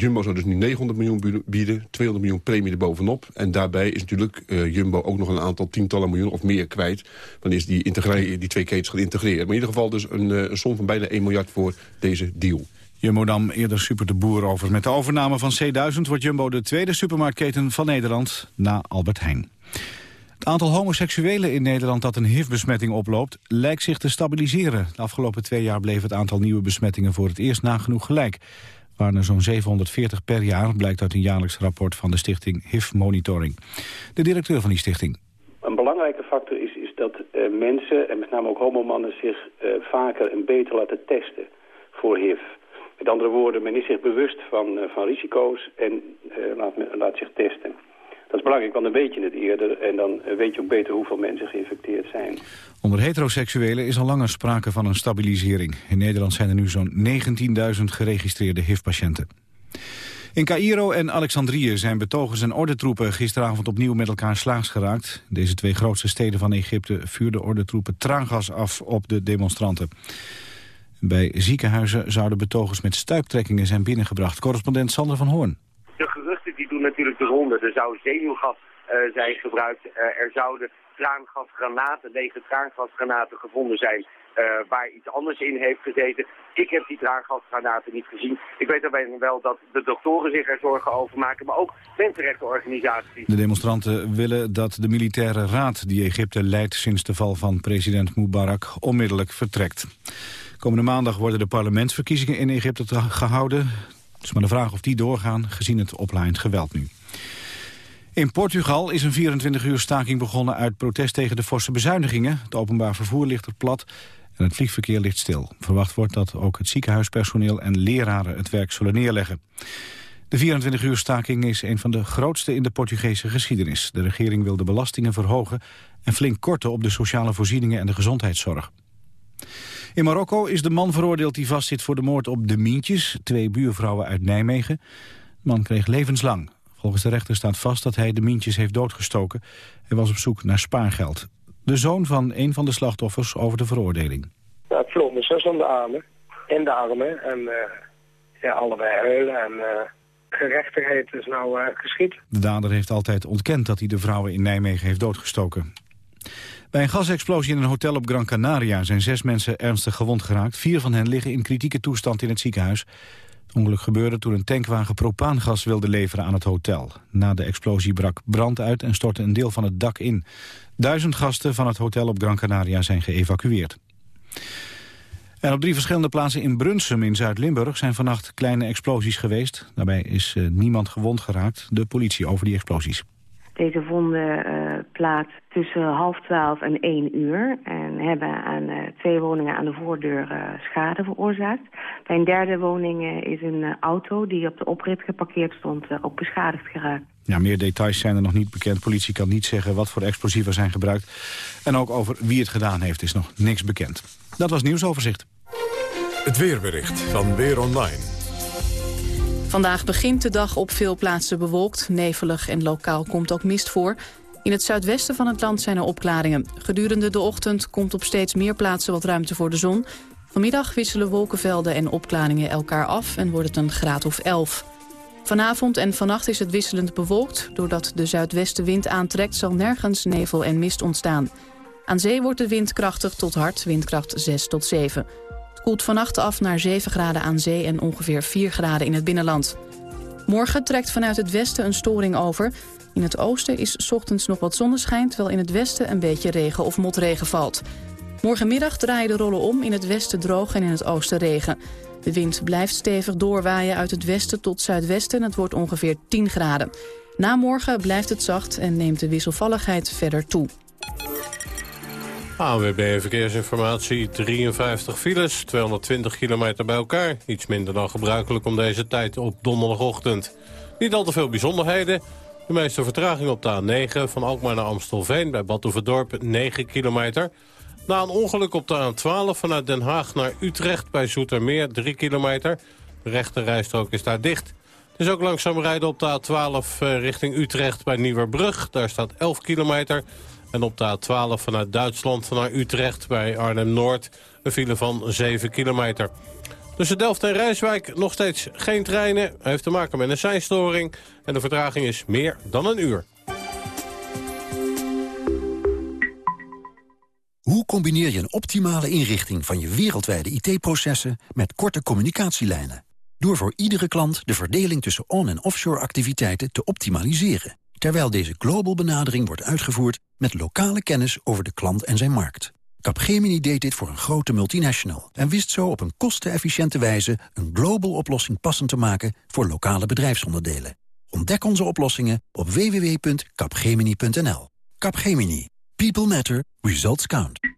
Jumbo zou dus nu 900 miljoen bieden, 200 miljoen premie erbovenop. En daarbij is natuurlijk uh, Jumbo ook nog een aantal tientallen miljoen of meer kwijt... wanneer ze die, die twee ketens gaan integreren. Maar in ieder geval dus een, uh, een som van bijna 1 miljard voor deze deal. Jumbo nam eerder super de boer over. Met de overname van C1000 wordt Jumbo de tweede supermarktketen van Nederland na Albert Heijn. Het aantal homoseksuelen in Nederland dat een HIV-besmetting oploopt... lijkt zich te stabiliseren. De afgelopen twee jaar bleef het aantal nieuwe besmettingen voor het eerst nagenoeg gelijk. Waren er zo'n 740 per jaar, blijkt uit een jaarlijks rapport van de stichting HIV Monitoring. De directeur van die stichting. Een belangrijke factor is, is dat uh, mensen, en met name ook homomannen... zich uh, vaker en beter laten testen voor HIV. Met andere woorden, men is zich bewust van, uh, van risico's en laat, laat zich testen. Dat is belangrijk, want dan weet je het eerder... en dan weet je ook beter hoeveel mensen geïnfecteerd zijn. Onder heteroseksuelen is al langer sprake van een stabilisering. In Nederland zijn er nu zo'n 19.000 geregistreerde HIV-patiënten. In Cairo en Alexandrië zijn betogers en ordentroepen gisteravond opnieuw met elkaar slaags geraakt. Deze twee grootste steden van Egypte vuurden ordentroepen traangas af op de demonstranten. Bij ziekenhuizen zouden betogers met stuiptrekkingen zijn binnengebracht. Correspondent Sander van Hoorn natuurlijk Er zou zenuwgas uh, zijn gebruikt. Uh, er zouden traangasgranaten, lege traangasgranaten gevonden zijn... Uh, waar iets anders in heeft gezeten. Ik heb die traangasgranaten niet gezien. Ik weet daarbij wel dat de doktoren zich er zorgen over maken, maar ook mensenrechtenorganisaties. De demonstranten willen dat de militaire raad die Egypte leidt sinds de val van president Mubarak onmiddellijk vertrekt. Komende maandag worden de parlementsverkiezingen in Egypte gehouden. Het is maar de vraag of die doorgaan, gezien het oplaaiend geweld nu. In Portugal is een 24 uur staking begonnen uit protest tegen de forse bezuinigingen. Het openbaar vervoer ligt er plat en het vliegverkeer ligt stil. Verwacht wordt dat ook het ziekenhuispersoneel en leraren het werk zullen neerleggen. De 24 uur staking is een van de grootste in de Portugese geschiedenis. De regering wil de belastingen verhogen en flink korten op de sociale voorzieningen en de gezondheidszorg. In Marokko is de man veroordeeld die vastzit voor de moord op de Mientjes, twee buurvrouwen uit Nijmegen. De man kreeg levenslang. Volgens de rechter staat vast dat hij de Mientjes heeft doodgestoken. Hij was op zoek naar spaargeld. De zoon van een van de slachtoffers over de veroordeling. Nou, het vloog me zus om de armen, in de armen. En uh, ja, allebei huilen en uh, gerechtigheid is nou uh, geschied. De dader heeft altijd ontkend dat hij de vrouwen in Nijmegen heeft doodgestoken. Bij een gasexplosie in een hotel op Gran Canaria zijn zes mensen ernstig gewond geraakt. Vier van hen liggen in kritieke toestand in het ziekenhuis. Het ongeluk gebeurde toen een tankwagen propaangas wilde leveren aan het hotel. Na de explosie brak brand uit en stortte een deel van het dak in. Duizend gasten van het hotel op Gran Canaria zijn geëvacueerd. En op drie verschillende plaatsen in Brunsum in Zuid-Limburg zijn vannacht kleine explosies geweest. Daarbij is uh, niemand gewond geraakt. De politie over die explosies. Deze vonden uh, plaats tussen half twaalf en één uur. En hebben aan uh, twee woningen aan de voordeur uh, schade veroorzaakt. Bij een derde woning is een auto die op de oprit geparkeerd stond ook beschadigd geraakt. Ja, meer details zijn er nog niet bekend. Politie kan niet zeggen wat voor explosieven zijn gebruikt. En ook over wie het gedaan heeft is nog niks bekend. Dat was nieuwsoverzicht. Het weerbericht van Weer Online. Vandaag begint de dag op veel plaatsen bewolkt, nevelig en lokaal komt ook mist voor. In het zuidwesten van het land zijn er opklaringen. Gedurende de ochtend komt op steeds meer plaatsen wat ruimte voor de zon. Vanmiddag wisselen wolkenvelden en opklaringen elkaar af en wordt het een graad of 11. Vanavond en vannacht is het wisselend bewolkt. Doordat de zuidwestenwind aantrekt zal nergens nevel en mist ontstaan. Aan zee wordt de wind krachtig tot hard, windkracht 6 tot 7 koelt vannacht af naar 7 graden aan zee en ongeveer 4 graden in het binnenland. Morgen trekt vanuit het westen een storing over. In het oosten is ochtends nog wat zonneschijn... terwijl in het westen een beetje regen of motregen valt. Morgenmiddag draaien de rollen om, in het westen droog en in het oosten regen. De wind blijft stevig doorwaaien uit het westen tot zuidwesten... en het wordt ongeveer 10 graden. Na morgen blijft het zacht en neemt de wisselvalligheid verder toe. AWB Verkeersinformatie, 53 files, 220 kilometer bij elkaar. Iets minder dan gebruikelijk om deze tijd op donderdagochtend. Niet al te veel bijzonderheden. De meeste vertraging op de A9 van Alkmaar naar Amstelveen... bij Badhoevedorp 9 kilometer. Na een ongeluk op de A12 vanuit Den Haag naar Utrecht... bij Zoetermeer 3 kilometer. De rechte rijstrook is daar dicht. Het is ook langzaam rijden op de A12 eh, richting Utrecht bij Nieuwerbrug. Daar staat 11 kilometer... En op de A12 vanuit Duitsland naar Utrecht bij Arnhem-Noord... een file van 7 kilometer. Tussen Delft en Rijswijk nog steeds geen treinen. heeft te maken met een seinstoring en de vertraging is meer dan een uur. Hoe combineer je een optimale inrichting van je wereldwijde IT-processen met korte communicatielijnen? Door voor iedere klant de verdeling tussen on- en offshore activiteiten te optimaliseren. Terwijl deze global benadering wordt uitgevoerd met lokale kennis over de klant en zijn markt. Capgemini deed dit voor een grote multinational en wist zo op een kostenefficiënte wijze een global oplossing passend te maken voor lokale bedrijfsonderdelen. Ontdek onze oplossingen op www.capgemini.nl. Capgemini. People matter. Results count.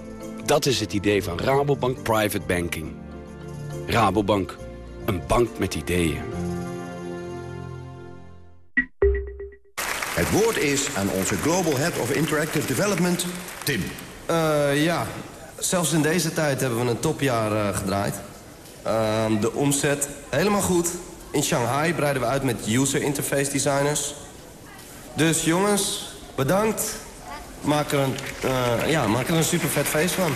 Dat is het idee van Rabobank Private Banking. Rabobank, een bank met ideeën. Het woord is aan onze Global Head of Interactive Development, Tim. Uh, ja, zelfs in deze tijd hebben we een topjaar uh, gedraaid. Uh, de omzet helemaal goed. In Shanghai breiden we uit met user interface designers. Dus jongens, bedankt. Maak er een, ja, maak er een super vet feest van.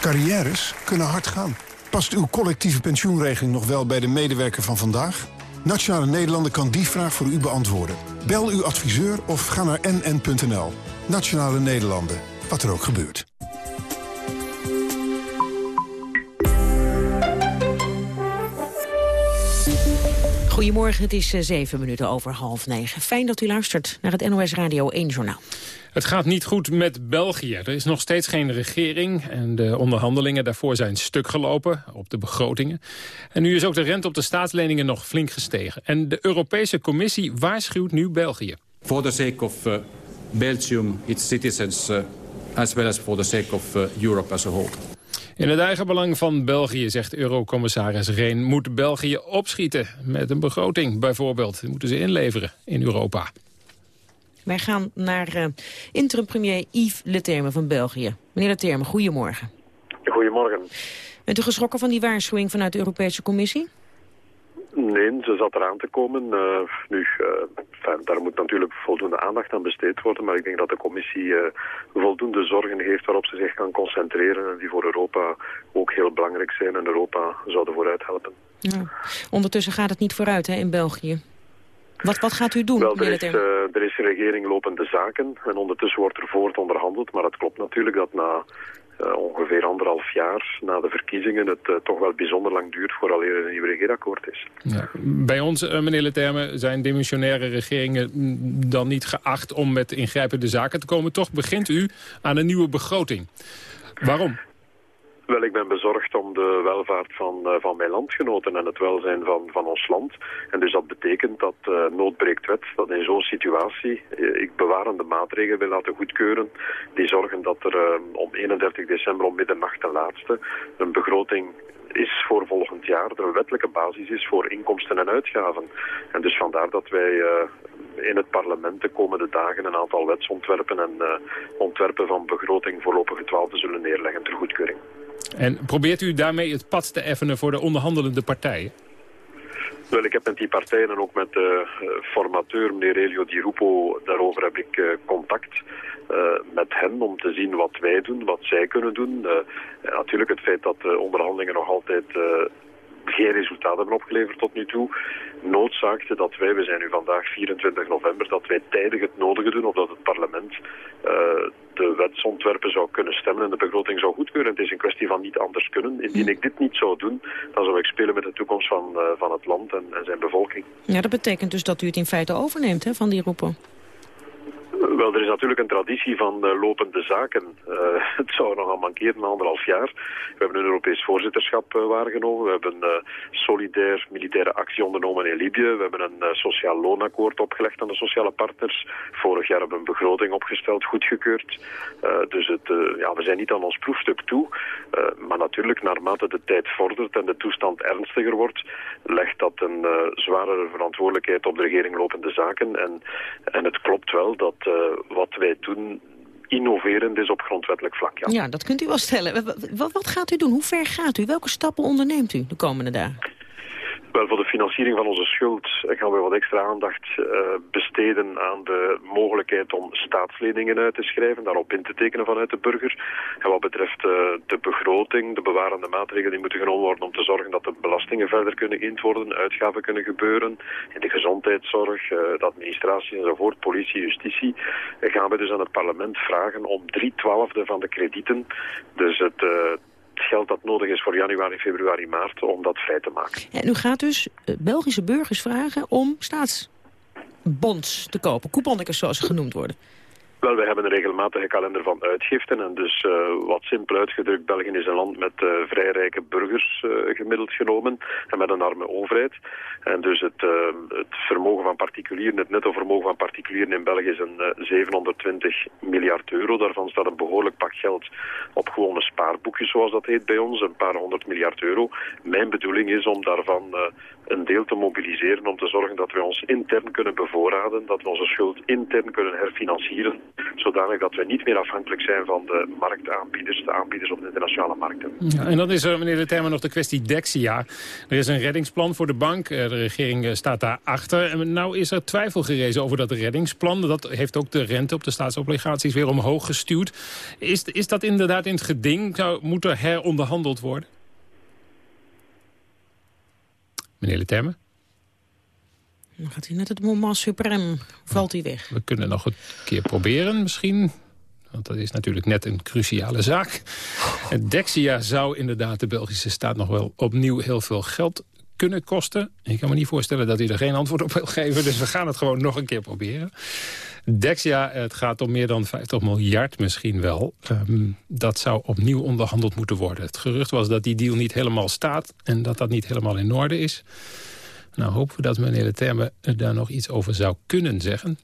Carrières kunnen hard gaan. Past uw collectieve pensioenregeling nog wel bij de medewerker van vandaag? Nationale Nederlanden kan die vraag voor u beantwoorden. Bel uw adviseur of ga naar nn.nl. Nationale Nederlanden, wat er ook gebeurt. Goedemorgen, het is zeven minuten over half negen. Fijn dat u luistert naar het NOS Radio 1 Journaal. Het gaat niet goed met België. Er is nog steeds geen regering en de onderhandelingen daarvoor zijn stuk gelopen op de begrotingen. En nu is ook de rente op de staatsleningen nog flink gestegen. En de Europese Commissie waarschuwt nu België. For the sake of uh, Belgium, its citizens, uh, as well as for the sake of uh, Europe as a whole. In het eigen belang van België, zegt eurocommissaris Reen... moet België opschieten met een begroting bijvoorbeeld. Die moeten ze inleveren in Europa. Wij gaan naar uh, interim-premier Yves Leterme van België. Meneer Leterme, goedemorgen. Goedemorgen. Bent u geschrokken van die waarschuwing vanuit de Europese Commissie? Nee, ze zat eraan te komen. Uh, nu, uh, daar moet natuurlijk voldoende aandacht aan besteed worden, maar ik denk dat de commissie uh, voldoende zorgen heeft waarop ze zich kan concentreren en die voor Europa ook heel belangrijk zijn en Europa zouden vooruit helpen. Ja. Ondertussen gaat het niet vooruit hè, in België. Wat, wat gaat u doen? Wel, er is, uh, er is regering lopende zaken en ondertussen wordt er voort onderhandeld. Maar het klopt natuurlijk dat na uh, ongeveer anderhalf jaar na de verkiezingen het uh, toch wel bijzonder lang duurt vooraleer er een nieuw regeerakkoord is. Ja. Bij ons, meneer Leterme, zijn demissionaire regeringen dan niet geacht om met ingrijpende zaken te komen. Toch begint u aan een nieuwe begroting. Waarom? Wel, ik ben bezorgd om de welvaart van, uh, van mijn landgenoten en het welzijn van, van ons land. En dus dat betekent dat uh, noodbreekt wet, dat in zo'n situatie uh, ik bewarende maatregelen wil laten goedkeuren. Die zorgen dat er om 31 december om middernacht ten laatste een begroting is voor volgend jaar, er een wettelijke basis is voor inkomsten en uitgaven. En dus vandaar dat wij in het parlement de komende dagen een aantal wetsontwerpen en ontwerpen van begroting voorlopige twaalfde zullen neerleggen ter goedkeuring. En probeert u daarmee het pad te effenen voor de onderhandelende partijen? Wel, ik heb met die partijen en ook met de uh, formateur, meneer Elio Di Rupo, daarover heb ik uh, contact uh, met hen om te zien wat wij doen, wat zij kunnen doen. natuurlijk het feit dat de onderhandelingen nog altijd geen resultaat hebben opgeleverd tot nu toe, noodzaakte dat wij, we zijn nu vandaag 24 november, dat wij tijdig het nodige doen, of dat het parlement uh, de begrotingsontwerpen zou kunnen stemmen en de begroting zou goedkeuren. Het is een kwestie van niet anders kunnen. Indien ik dit niet zou doen, dan zou ik spelen met de toekomst van, uh, van het land en, en, zijn bevolking. Ja, dat betekent dus dat u het in feite overneemt hè, van die roepen. Wel, er is natuurlijk een traditie van uh, lopende zaken. Uh, het zou nog aan mankeren, anderhalf jaar. We hebben een Europees voorzitterschap waargenomen. We hebben een solidair militaire actie ondernomen in Libië. We hebben een sociaal loonakkoord opgelegd aan de sociale partners. Vorig jaar hebben we een begroting opgesteld, goedgekeurd. dus het, ja, we zijn niet aan ons proefstuk toe. maar natuurlijk, naarmate de tijd vordert en de toestand ernstiger wordt, legt dat een zwaardere verantwoordelijkheid op de regering lopende zaken. En, en het klopt wel dat wat wij doen innoverend is op grondwettelijk vlak. Ja, ja dat kunt u wel stellen. Wat, wat gaat u doen? Hoe ver gaat u? Welke stappen onderneemt u de komende dagen? Wel, voor de financiering van onze schuld gaan we wat extra aandacht uh, besteden aan de mogelijkheid om staatsleningen uit te schrijven, daarop in te tekenen vanuit de burger. En wat betreft uh, de begroting, de bewarende maatregelen die moeten genomen worden om te zorgen dat de belastingen verder kunnen geïnd worden, uitgaven kunnen gebeuren, in de gezondheidszorg, uh, de administratie enzovoort, politie, justitie, gaan we dus aan het parlement vragen om drie twaalfde van de kredieten, dus het geld dat nodig is voor januari, februari, maart, om dat vrij te maken. En u gaat dus eh, Belgische burgers vragen om staatsbonds te kopen, couponnetjes zoals ze genoemd worden. Wel, we hebben een regelmatige kalender van uitgiften. En dus uh, wat simpel uitgedrukt, België is een land met uh, vrij rijke burgers uh, gemiddeld genomen. En met een arme overheid. En dus het, het vermogen van particulieren, het netto vermogen van particulieren in België is een 720 miljard euro. Daarvan staat een behoorlijk pak geld op gewone spaarboekjes, zoals dat heet bij ons. Een paar honderd miljard euro. Mijn bedoeling is om daarvan een deel te mobiliseren om te zorgen dat we ons intern kunnen bevoorraden. Dat we onze schuld intern kunnen herfinancieren zodanig dat we niet meer afhankelijk zijn van de marktaanbieders, de aanbieders op de internationale markten. Ja, en dan is er, meneer De Termen, nog de kwestie Dexia. Er is een reddingsplan voor de bank, eh, de regering eh, staat daarachter. En nou is er twijfel gerezen over dat reddingsplan. Dat heeft ook de rente op de staatsobligaties weer omhoog gestuurd. Is, is dat inderdaad in het geding? Zou, moet er heronderhandeld worden? Meneer De Termen? Dan gaat hij net het moment suprem, valt hij weg. We kunnen nog een keer proberen misschien. Want dat is natuurlijk net een cruciale zaak. Dexia zou inderdaad de Belgische staat nog wel opnieuw heel veel geld kunnen kosten. Ik kan me niet voorstellen dat hij er geen antwoord op wil geven. Dus we gaan het gewoon nog een keer proberen. Dexia, het gaat om meer dan 50 miljard misschien wel. Um, dat zou opnieuw onderhandeld moeten worden. Het gerucht was dat die deal niet helemaal staat... en dat dat niet helemaal in orde is. Nou hopen we dat meneer de Terme daar nog iets over zou kunnen zeggen.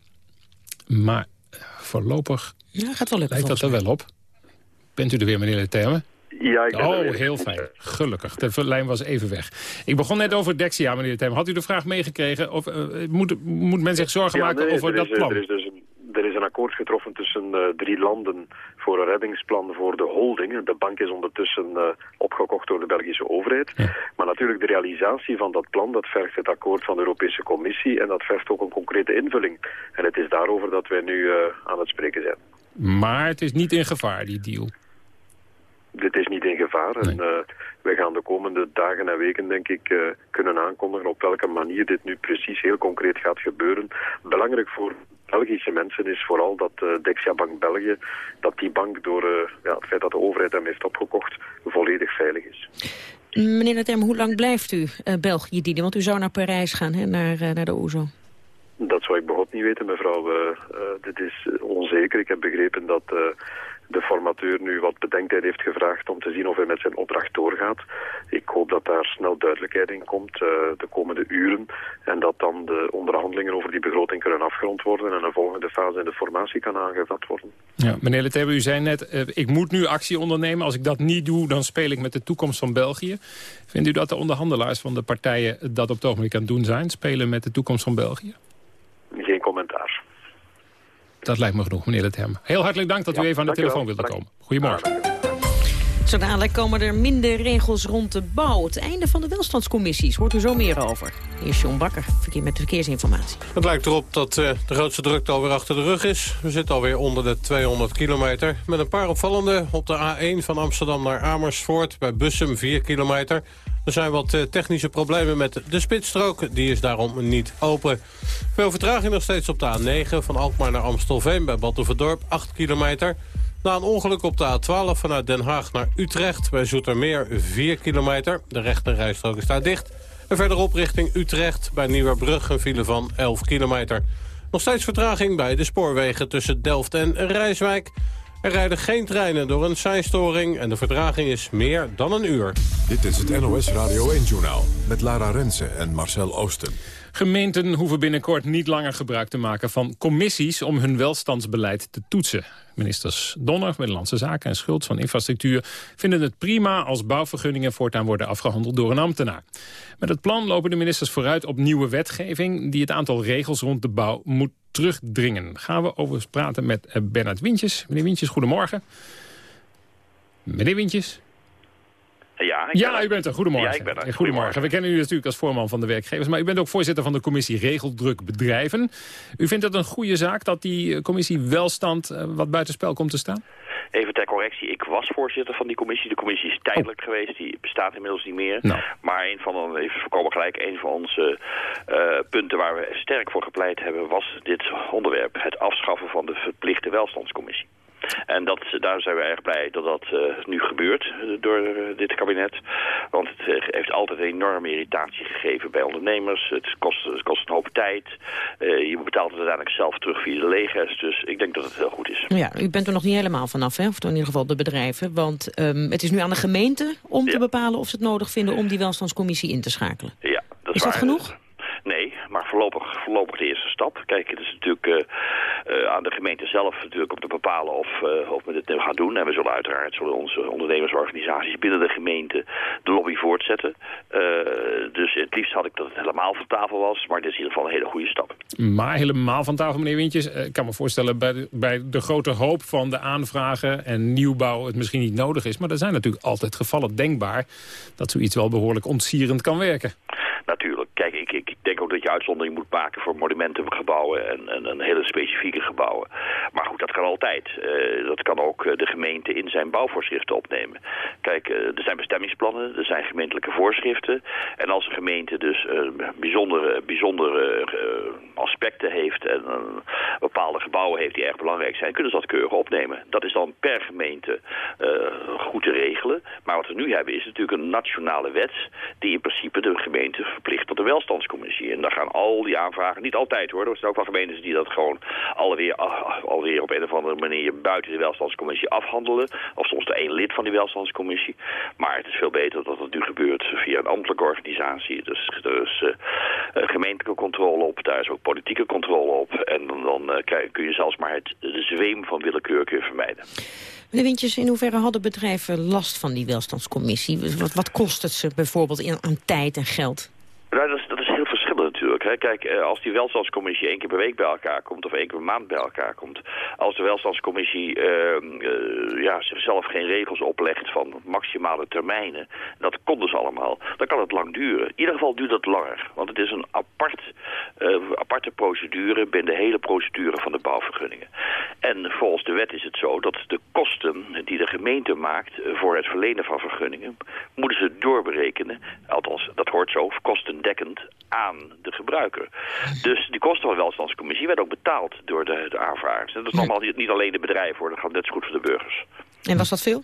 Maar eh, voorlopig ja, gaat wel lukken, lijkt dat er wel op. Bent u er weer, meneer de Terme? Ja, ik ben Oh, heel fijn. Gelukkig. De lijn was even weg. Ik begon net over Dexia, meneer de Terme. Had u de vraag meegekregen? Of uh, moet, moet men zich zorgen ja, maken nee, over dat is, plan? Er is dus er is een akkoord getroffen tussen uh, drie landen voor een reddingsplan voor de holding. De bank is ondertussen uh, opgekocht door de Belgische overheid. Ja. Maar natuurlijk de realisatie van dat plan, dat vergt het akkoord van de Europese Commissie en dat vergt ook een concrete invulling. En het is daarover dat wij nu uh, aan het spreken zijn. Maar het is niet in gevaar, die deal? Dit is niet in gevaar. Nee. En, wij gaan de komende dagen en weken, denk ik, uh, kunnen aankondigen op welke manier dit nu precies heel concreet gaat gebeuren. Belangrijk voor Belgische mensen is vooral dat uh, Dexia Bank België, dat die bank door uh, ja, het feit dat de overheid hem heeft opgekocht, volledig veilig is. Meneer Natem, hoe lang blijft u uh, België dienen? Want u zou naar Parijs gaan, hè, naar, naar de OESO. Dat zou ik begot niet weten, mevrouw. dit is onzeker. Ik heb begrepen dat de formateur nu wat bedenktijd heeft gevraagd om te zien of hij met zijn opdracht doorgaat. Ik hoop dat daar snel duidelijkheid in komt uh, de komende uren en dat dan de onderhandelingen over die begroting kunnen afgerond worden en een volgende fase in de formatie kan aangevat worden. Ja, meneer Letebe, u zei net, uh, ik moet nu actie ondernemen. Als ik dat niet doe, dan speel ik met de toekomst van België. Vindt u dat de onderhandelaars van de partijen dat op het ogenblik aan het doen zijn? Spelen met de toekomst van België? Dat lijkt me genoeg, meneer Lethem. Heel hartelijk dank dat ja, u even aan de telefoon wilde komen. Goedemorgen. Zo dadelijk komen er minder regels rond de bouw. Het einde van de welstandscommissies hoort u zo meer over. Hier is John Bakker, verkeer met de verkeersinformatie. Het lijkt erop dat uh, de grootste drukte alweer achter de rug is. We zitten alweer onder de 200 kilometer. Met een paar opvallende op de A1 van Amsterdam naar Amersfoort. Bij Bussum 4 kilometer. Er zijn wat uh, technische problemen met de spitsstrook. Die is daarom niet open. Veel vertraging nog steeds op de A9 van Alkmaar naar Amstelveen. Bij Battenverdorp 8 kilometer. Na een ongeluk op de A12 vanuit Den Haag naar Utrecht... bij Zoetermeer 4 kilometer. De rechterrijstrook is daar dicht. En verderop richting Utrecht bij Nieuwerbrug een file van 11 kilometer. Nog steeds vertraging bij de spoorwegen tussen Delft en Rijswijk. Er rijden geen treinen door een seinstoring en de vertraging is meer dan een uur. Dit is het NOS Radio 1-journaal met Lara Rensen en Marcel Oosten. Gemeenten hoeven binnenkort niet langer gebruik te maken van commissies om hun welstandsbeleid te toetsen. Ministers Donner, Middellandse Zaken en Schultz van Infrastructuur vinden het prima als bouwvergunningen voortaan worden afgehandeld door een ambtenaar. Met het plan lopen de ministers vooruit op nieuwe wetgeving die het aantal regels rond de bouw moet terugdringen. Gaan we over praten met eh, Bernard Wintjes. Meneer Wintjes, goedemorgen. Meneer Wintjes. Ja, ja u bent er. Goedemorgen. Ja, ik ben er. Goedemorgen. We kennen u natuurlijk als voorman van de werkgevers... maar u bent ook voorzitter van de commissie Regeldruk Bedrijven. U vindt het een goede zaak dat die commissie welstand wat buitenspel komt te staan? Even ter correctie, ik was voorzitter van die commissie. De commissie is tijdelijk Oh. geweest, die bestaat inmiddels niet meer. Nou. Maar een van, de- even voorkomen gelijk, een van onze eh, punten waar we sterk voor gepleit hebben... was dit onderwerp, het afschaffen van de verplichte welstandscommissie. En dat, daar zijn we erg blij dat dat eh, nu gebeurt eh, door eh, dit kabinet. Want het heeft altijd een enorme irritatie gegeven bij ondernemers. Het kost, het kost een hoop tijd. Je betaalt het uiteindelijk zelf terug via de legers. Dus ik denk dat het heel goed is. Ja, u bent er nog niet helemaal vanaf, hè? of in ieder geval de bedrijven. Want ehm, het is nu aan de gemeente om te bepalen of ze het nodig vinden... om die welstandscommissie in te schakelen. Ja, dat is, Is dat waar. genoeg? Maar voorlopig, voorlopig de eerste stap. Kijk, het is natuurlijk eh, eh, aan de gemeente zelf natuurlijk om te bepalen of, eh, of we dit nu gaan doen. En we zullen uiteraard zullen onze ondernemersorganisaties binnen de gemeente de lobby voortzetten. Dus het liefst had ik dat het helemaal van tafel was, maar dit is in ieder geval een hele goede stap. Maar helemaal van tafel, meneer Wintjes. Ik kan me voorstellen bij de, bij de grote hoop van de aanvragen en nieuwbouw het misschien niet nodig is. Maar er zijn natuurlijk altijd gevallen denkbaar dat zoiets wel behoorlijk ontsierend kan werken. Natuurlijk. Kijk, ik, ik, denk uitzondering moet maken voor monumentengebouwen en, en, en hele specifieke gebouwen. Maar goed, dat kan altijd. Eh, dat kan ook eh, de gemeente in zijn bouwvoorschriften opnemen. Kijk, eh, er zijn bestemmingsplannen, er zijn gemeentelijke voorschriften. En als een gemeente dus bijzondere, bijzondere aspecten heeft en bepaalde gebouwen heeft die erg belangrijk zijn, kunnen ze dat keurig opnemen. Dat is dan per gemeente goed te regelen. Maar wat we nu hebben is natuurlijk een nationale wet die in principe de gemeente verplicht tot de welstandscommissie. En daar gaan al die aanvragen, niet altijd hoor, er zijn ook wel gemeentes die dat gewoon alweer, ah, alweer op een of andere manier buiten de welstandscommissie afhandelen. Of soms de één lid van die welstandscommissie. Maar het is veel beter dat het nu gebeurt via een ambtelijke organisatie. Dus er is eh, eh, gemeentelijke controle op, daar is ook politieke controle op. En dan, dan eh, kun je zelfs maar het de zweem van willekeur kun vermijden. Meneer Wintjes, in hoeverre hadden bedrijven last van die welstandscommissie? Wat, wat kost het ze bijvoorbeeld in, aan tijd en geld? Nou, dat, is, dat is heel verschillend natuurlijk. Hè. Kijk, eh, als die welstandscommissie één keer per week bij elkaar komt... of één keer per maand bij elkaar komt... als de welstandscommissie eh, eh, ja, zichzelf geen regels oplegt van maximale termijnen... dat konden ze allemaal, dan kan het lang duren. In ieder geval duurt dat langer. Want het is een apart, eh, aparte procedure binnen de hele procedure van de bouwvergunningen. En volgens de wet is het zo dat de kosten die de gemeente maakt... voor het verlenen van vergunningen... moeten ze doorberekenen, althans dat hoort zo, kostendekkend aan de gebruiker. Dus die kosten van de welstandscommissie werden ook betaald door de, de aanvragers. En dat is normaal niet, niet alleen de bedrijven hoor, dat gaat net zo goed voor de burgers. En was dat veel?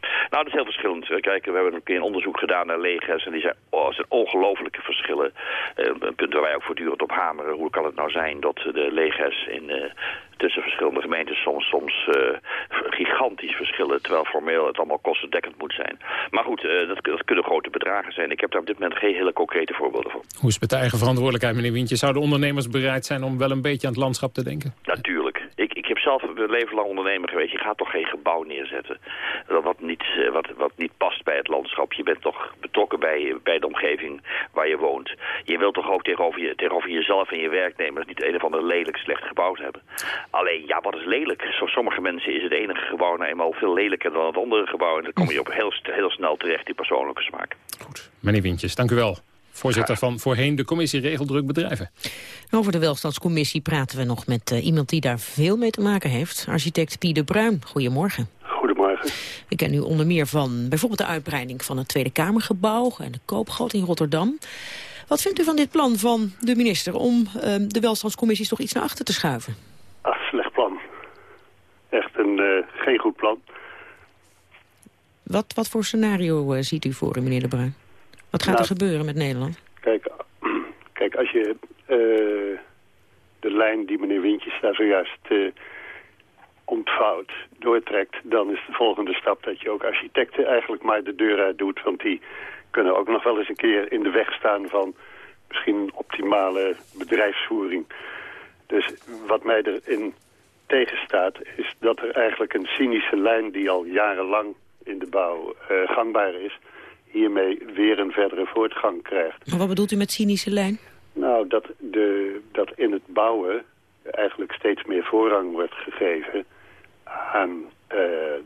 Nou, dat is heel verschillend. Eh, Kijk, we hebben een keer een onderzoek gedaan naar legers en die zijn, oh, zijn ongelofelijke verschillen. Eh, een punt waar wij ook voortdurend op hameren. Hoe kan het nou zijn dat de legers in, eh, tussen verschillende gemeentes soms, soms gigantisch verschillen, terwijl formeel het allemaal kostendekkend moet zijn. Maar goed, dat, dat kunnen grote bedragen zijn. Ik heb daar op dit moment geen hele concrete voorbeelden van. Hoe is het met de eigen verantwoordelijkheid, meneer Wintjes? Zouden ondernemers bereid zijn om wel een beetje aan het landschap te denken? Natuurlijk. Zelf een leven lang ondernemer geweest. Je gaat toch geen gebouw neerzetten wat niet, eh, wat, wat niet past bij het landschap. Je bent toch betrokken bij, bij de omgeving waar je woont. Je wilt toch ook tegenover, je, tegenover jezelf en je werknemers niet een of ander lelijk slecht gebouw hebben. Alleen, ja, wat is lelijk? Voor sommige mensen is het enige gebouw nou eenmaal veel lelijker dan het andere gebouw. En dan kom je op heel, heel snel terecht in persoonlijke smaak. Meneer Wintjes, dank u wel. Voorzitter van voorheen de commissie Regeldruk Bedrijven. Over de welstandscommissie praten we nog met eh, iemand die daar veel mee te maken heeft. Architect Pie de Bruin, goedemorgen. Goedemorgen. We kennen u onder meer van bijvoorbeeld de uitbreiding van het Tweede Kamergebouw en de Koopgoot in Rotterdam. Wat vindt u van dit plan van de minister om eh, de welstandscommissies toch iets naar achter te schuiven? Ach, slecht plan. Echt een, eh, geen goed plan. Wat, wat voor scenario uh, ziet u voor u, meneer De Bruin? Wat gaat Nou, er gebeuren met Nederland? Kijk, kijk als je eh, de lijn die meneer Wintjes daar zojuist eh, ontvouwt, doortrekt... dan is de volgende stap dat je ook architecten eigenlijk maar de deur uit doet. Want die kunnen ook nog wel eens een keer in de weg staan van misschien een optimale bedrijfsvoering. Dus wat mij erin tegenstaat is dat er eigenlijk een cynische lijn die al jarenlang in de bouw eh, gangbaar is... hiermee weer een verdere voortgang krijgt. Maar wat bedoelt u met cynische lijn? Nou, dat, de, dat in het bouwen eigenlijk steeds meer voorrang wordt gegeven aan eh,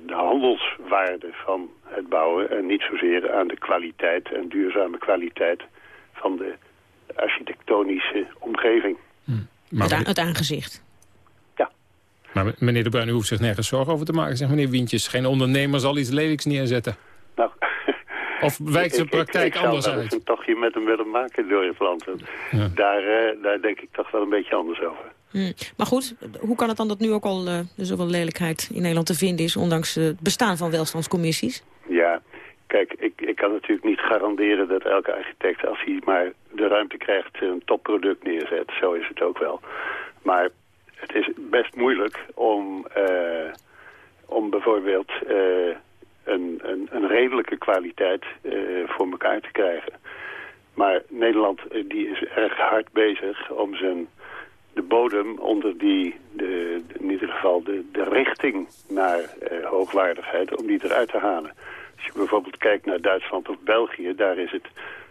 de handelswaarde van het bouwen... en niet zozeer aan de kwaliteit en duurzame kwaliteit van de architectonische omgeving. Het, aan- het aangezicht. Maar meneer De Bruin, u hoeft zich nergens zorgen over te maken, zegt meneer Wientjes. Geen ondernemer zal iets lelijks neerzetten. Nou, Of wijkt zijn Ik- ik- praktijk ik, anders zou wel eens uit? een tochtje met hem willen maken door het land. Daar, eh, daar denk ik toch wel een beetje anders over. Hm. Maar goed, hoe kan het dan dat nu ook al eh, zoveel lelijkheid in Nederland te vinden is... ondanks het bestaan van welstandscommissies? Ja, kijk, ik, ik kan natuurlijk niet garanderen dat elke architect... als hij maar de ruimte krijgt, een topproduct neerzet. Zo is het ook wel. Maar het is best moeilijk om, eh, om bijvoorbeeld eh, een, een, een redelijke kwaliteit eh, voor elkaar te krijgen. Maar Nederland eh, die is erg hard bezig om zijn, de bodem onder die, de, in ieder geval de, de richting naar eh, hoogwaardigheid, om die eruit te halen. Als je bijvoorbeeld kijkt naar Duitsland of België, daar is het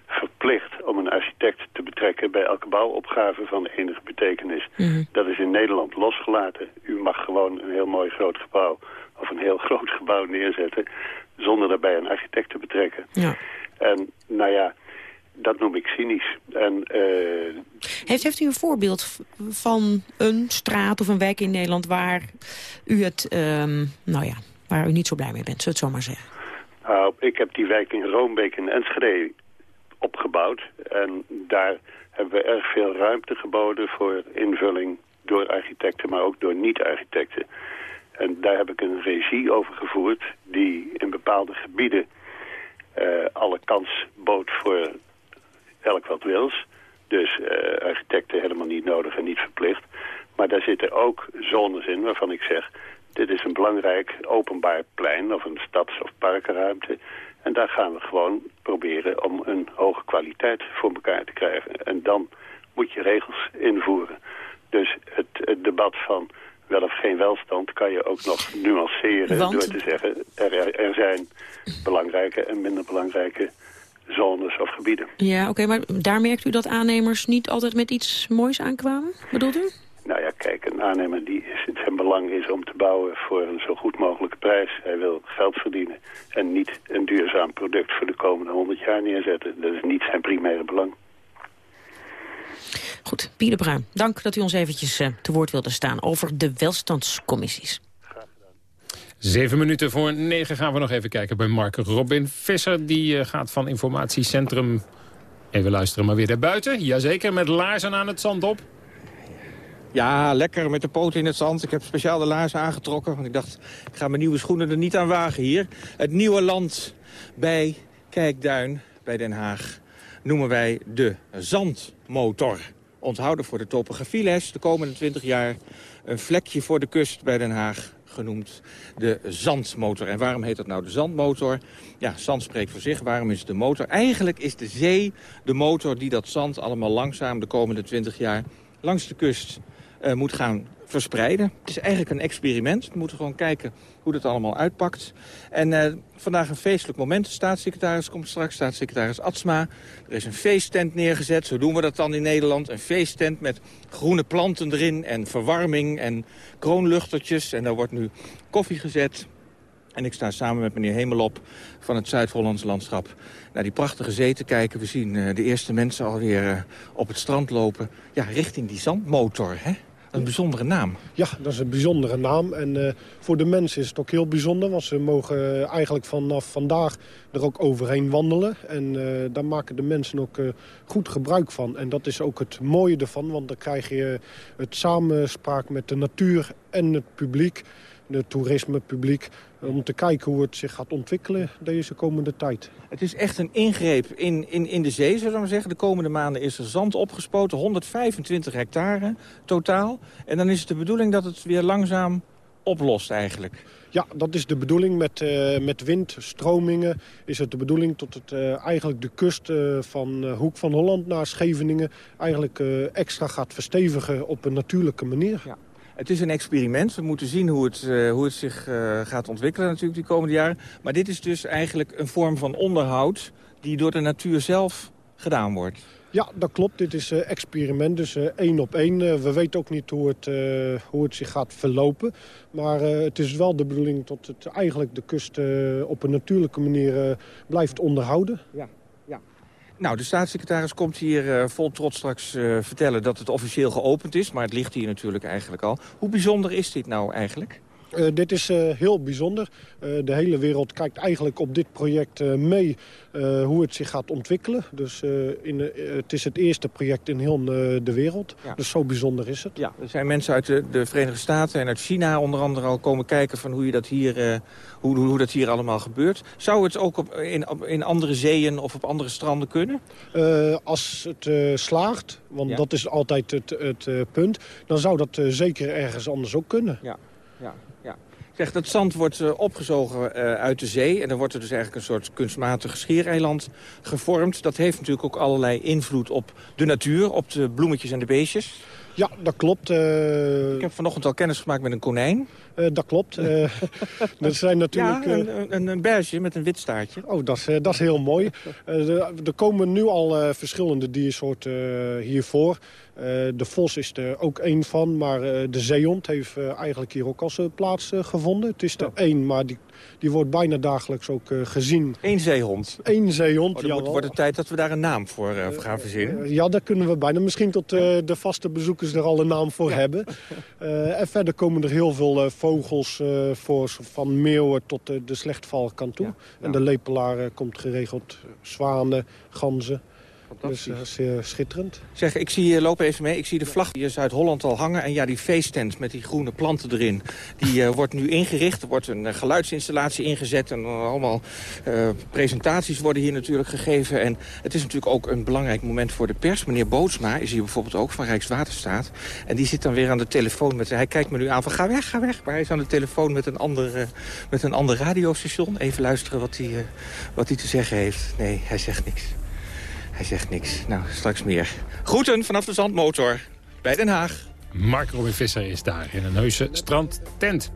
verplicht om een architect te betrekken bij elke bouwopgave van enige betekenis. Dat is in Nederland losgelaten. U mag gewoon een heel mooi groot gebouw of een heel groot gebouw neerzetten zonder daarbij een architect te betrekken. Ja. En nou ja, dat noem ik cynisch. En eh, Heeft, heeft u een voorbeeld van een straat of een wijk in Nederland... waar u het, ehm, nou ja, waar u niet zo blij mee bent, zou het zo maar zeggen? Nou, ik heb die wijk in Roombeek in Enschede opgebouwd. En daar hebben we erg veel ruimte geboden voor invulling door architecten, maar ook door niet-architecten. En daar heb ik een regie over gevoerd die in bepaalde gebieden eh, alle kans bood voor elk wat wils. Dus eh, architecten helemaal niet nodig en niet verplicht. Maar daar zitten ook zones in waarvan ik zeg... dit is een belangrijk openbaar plein of een stads- of parkenruimte. En daar gaan we gewoon proberen om een hoge kwaliteit voor elkaar te krijgen. En dan moet je regels invoeren. Dus het, het debat van wel of geen welstand kan je ook nog nuanceren... Want- door te zeggen, er, er, zijn belangrijke en minder belangrijke zones of gebieden. Ja, oké, maar daar merkt u dat aannemers niet altijd met iets moois aankwamen, bedoelt u? Nou ja, kijk, een aannemer die zijn belang is om te bouwen voor een zo goed mogelijke prijs. Hij wil geld verdienen en niet een duurzaam product voor de komende 100 jaar neerzetten. Dat is niet zijn primaire belang. Goed, Pieter Bruin, dank dat u ons eventjes eh, te woord wilde staan over de welstandscommissies. Zeven minuten voor negen gaan we nog even kijken bij Mark Robin Visser. Die eh, gaat van informatiecentrum... Even luisteren, maar weer naar buiten. Jazeker, met laarzen aan het zand op. Ja, lekker met de poten in het zand. Ik heb speciaal de laarzen aangetrokken, want ik dacht... ik ga mijn nieuwe schoenen er niet aan wagen hier. Het nieuwe land bij Kijkduin, bij Den Haag, noemen wij de zandmotor. Onthouden voor de topografieles de komende 20 jaar... een vlekje voor de kust bij Den Haag genoemd de zandmotor. En waarom heet dat nou de zandmotor? Ja, zand spreekt voor zich. Waarom is het de motor? Eigenlijk is de zee de motor die dat zand allemaal langzaam de komende 20 jaar langs de kust eh, moet gaan verspreiden. Het is eigenlijk een experiment. We moeten gewoon kijken hoe dat allemaal uitpakt. En eh, vandaag een feestelijk moment. De staatssecretaris komt straks, staatssecretaris Atsma. Er is een feesttent neergezet, zo doen we dat dan in Nederland. Een feesttent met groene planten erin en verwarming en kroonluchtertjes. En daar wordt nu koffie gezet. En ik sta samen met meneer Hemelop van het Zuid-Hollands landschap naar die prachtige zee te kijken. We zien eh, de eerste mensen alweer eh, op het strand lopen. Ja, richting die zandmotor, hè? Een bijzondere naam. Ja, dat is een bijzondere naam. En eh, voor de mensen is het ook heel bijzonder. Want ze mogen eigenlijk vanaf vandaag er ook overheen wandelen. En eh, daar maken de mensen ook eh, goed gebruik van. En dat is ook het mooie ervan. Want dan krijg je het samenspraak met de natuur en het publiek. de toerismepubliek... om te kijken hoe het zich gaat ontwikkelen deze komende tijd. Het is echt een ingreep in, in, in de zee, zullen we maar zeggen. De komende maanden is er zand opgespoten, 125 hectare totaal. En dan is het de bedoeling dat het weer langzaam oplost eigenlijk. Ja, dat is de bedoeling. Met, uh, met windstromingen is het de bedoeling tot het uh, eigenlijk de kust uh, van Hoek van Holland naar Scheveningen... eigenlijk extra gaat verstevigen op een natuurlijke manier. Ja. Het is een experiment. We moeten zien hoe het, hoe het zich gaat ontwikkelen natuurlijk die komende jaren. Maar dit is dus eigenlijk een vorm van onderhoud die door de natuur zelf gedaan wordt. Ja, dat klopt. Dit is uh, experiment, dus uh, één op één. Uh, we weten ook niet hoe het, hoe het zich gaat verlopen. Maar het is wel de bedoeling dat het eigenlijk de kust op een natuurlijke manier blijft onderhouden. Ja. Nou, de staatssecretaris komt hier vol trots straks vertellen dat het officieel geopend is. Maar het ligt hier natuurlijk eigenlijk al. Hoe bijzonder is dit nou eigenlijk? Uh, dit is uh, heel bijzonder. Uh, de hele wereld kijkt eigenlijk op dit project mee hoe het zich gaat ontwikkelen. Dus in, het is het eerste project in heel de wereld. Ja. Dus zo bijzonder is het. Ja, er zijn mensen uit de, de, Verenigde Staten en uit China onder andere al komen kijken... van hoe, je dat hier, hoe, hoe dat hier allemaal gebeurt. Zou het ook op, in, op, in andere zeeën of op andere stranden kunnen? als het slaagt, want ja. dat is altijd het, het punt... dan zou dat zeker ergens anders ook kunnen. Ja. Ja, ja. Zeg, dat zand wordt uh, opgezogen uh, uit de zee. En dan wordt er dus eigenlijk een soort kunstmatig schiereiland gevormd. Dat heeft natuurlijk ook allerlei invloed op de natuur, op de bloemetjes en de beestjes. Ja, dat klopt. Uh... Ik heb vanochtend al kennis gemaakt met een konijn. Uh, dat klopt. Uh, dat zijn natuurlijk... Ja, een, een, een bergje met een wit staartje. Oh, dat is, dat is heel mooi. er komen nu al verschillende diersoorten hiervoor. de vos is er ook één van, maar de zeehond heeft eigenlijk hier ook als plaats gevonden. Het is er één, maar die, die wordt bijna dagelijks ook gezien. Eén zeehond? Eén zeehond, oh, wordt, wordt het tijd dat we daar een naam voor gaan verzinnen. ja, daar kunnen we bijna. Misschien tot de vaste bezoekers er al een naam voor ja. hebben. en verder komen er heel veel vogels uh, voor, van meeuwen tot de, de slechtvalk toe. Ja, En de lepelaar komt geregeld zwanen, ganzen. Dus dat is uh, schitterend. Zeg, ik zie, loop even mee, ik zie de vlag hier Zuid-Holland al hangen. En ja, die feesttent met die groene planten erin, die uh, wordt nu ingericht. Er wordt een uh, geluidsinstallatie ingezet en allemaal presentaties worden hier natuurlijk gegeven. En het is natuurlijk ook een belangrijk moment voor de pers. Meneer Bootsma is hier bijvoorbeeld ook van Rijkswaterstaat. En die zit dan weer aan de telefoon. Met, hij kijkt me nu aan van ga weg, ga weg. Maar hij is aan de telefoon met een ander, met een ander radiostation. Even luisteren wat hij, wat hij te zeggen heeft. Nee, hij zegt niks. Zegt niks. Nou, straks meer. Groeten vanaf de Zandmotor bij Den Haag. Mark Robin Visser is daar in een heuse strandtent.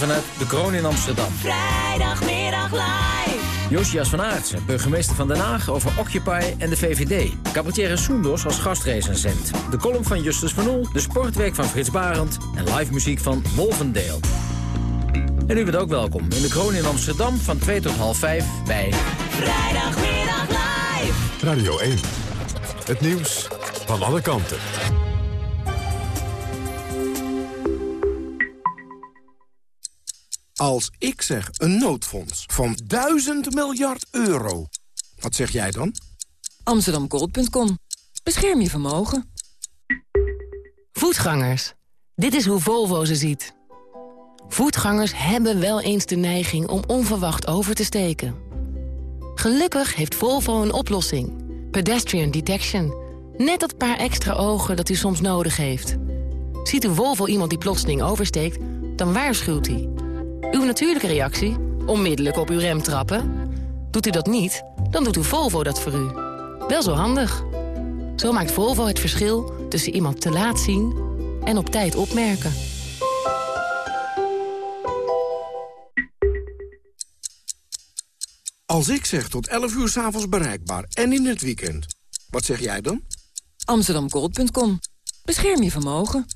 Vanuit de Kroon in Amsterdam. Vrijdagmiddag live. Josias van Aartsen, burgemeester van Den Haag over Occupy en de VVD. Cabaretier Soendos als gastrecensent. De column van Justus van Oel, de sportweek van Frits Barend... en live muziek van Wolvendeel. En u bent ook welkom in de Kroon in Amsterdam van 2 tot half 5 bij... Vrijdagmiddag live. Radio 1. Het nieuws van alle kanten. Als ik zeg een noodfonds van 1000 miljard euro, wat zeg jij dan? Amsterdamgold.com. Bescherm je vermogen. Voetgangers. Dit is hoe Volvo ze ziet. Voetgangers hebben wel eens de neiging om onverwacht over te steken. Gelukkig heeft Volvo een oplossing. Pedestrian Detection. Net dat paar extra ogen dat u soms nodig heeft. Ziet uw Volvo iemand die plotseling oversteekt, dan waarschuwt hij. Uw natuurlijke reactie? Onmiddellijk op uw rem trappen. Doet u dat niet, dan doet uw Volvo dat voor u. Wel zo handig. Zo maakt Volvo het verschil tussen iemand te laat zien en op tijd opmerken. Als ik zeg tot 11 uur s'avonds bereikbaar en in het weekend, wat zeg jij dan? Amsterdamgold.com. Bescherm je vermogen.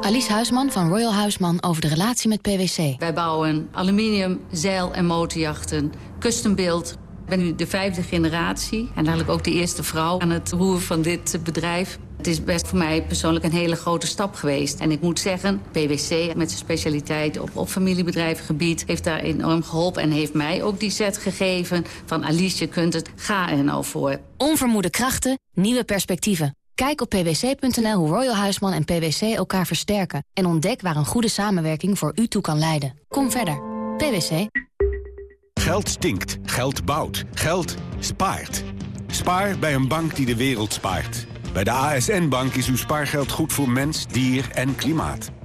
Alice Huisman van Royal Huisman over de relatie met PwC. Wij bouwen aluminium, zeil- en motorjachten, custom build Ik ben nu de vijfde generatie en eigenlijk ook de eerste vrouw aan het roer van dit bedrijf. Het is best voor mij persoonlijk een hele grote stap geweest. En ik moet zeggen, PwC met zijn specialiteit op, op familiebedrijvengebied... heeft daar enorm geholpen en heeft mij ook die zet gegeven... van Alice, je kunt het, ga er nou voor. Onvermoede krachten, nieuwe perspectieven. Kijk op pwc.nl hoe Royal Huisman en PwC elkaar versterken... en ontdek waar een goede samenwerking voor u toe kan leiden. Kom verder. PwC. Geld stinkt, geld bouwt, geld spaart. Spaar bij een bank die de wereld spaart. Bij de ASN-bank is uw spaargeld goed voor mens, dier en klimaat.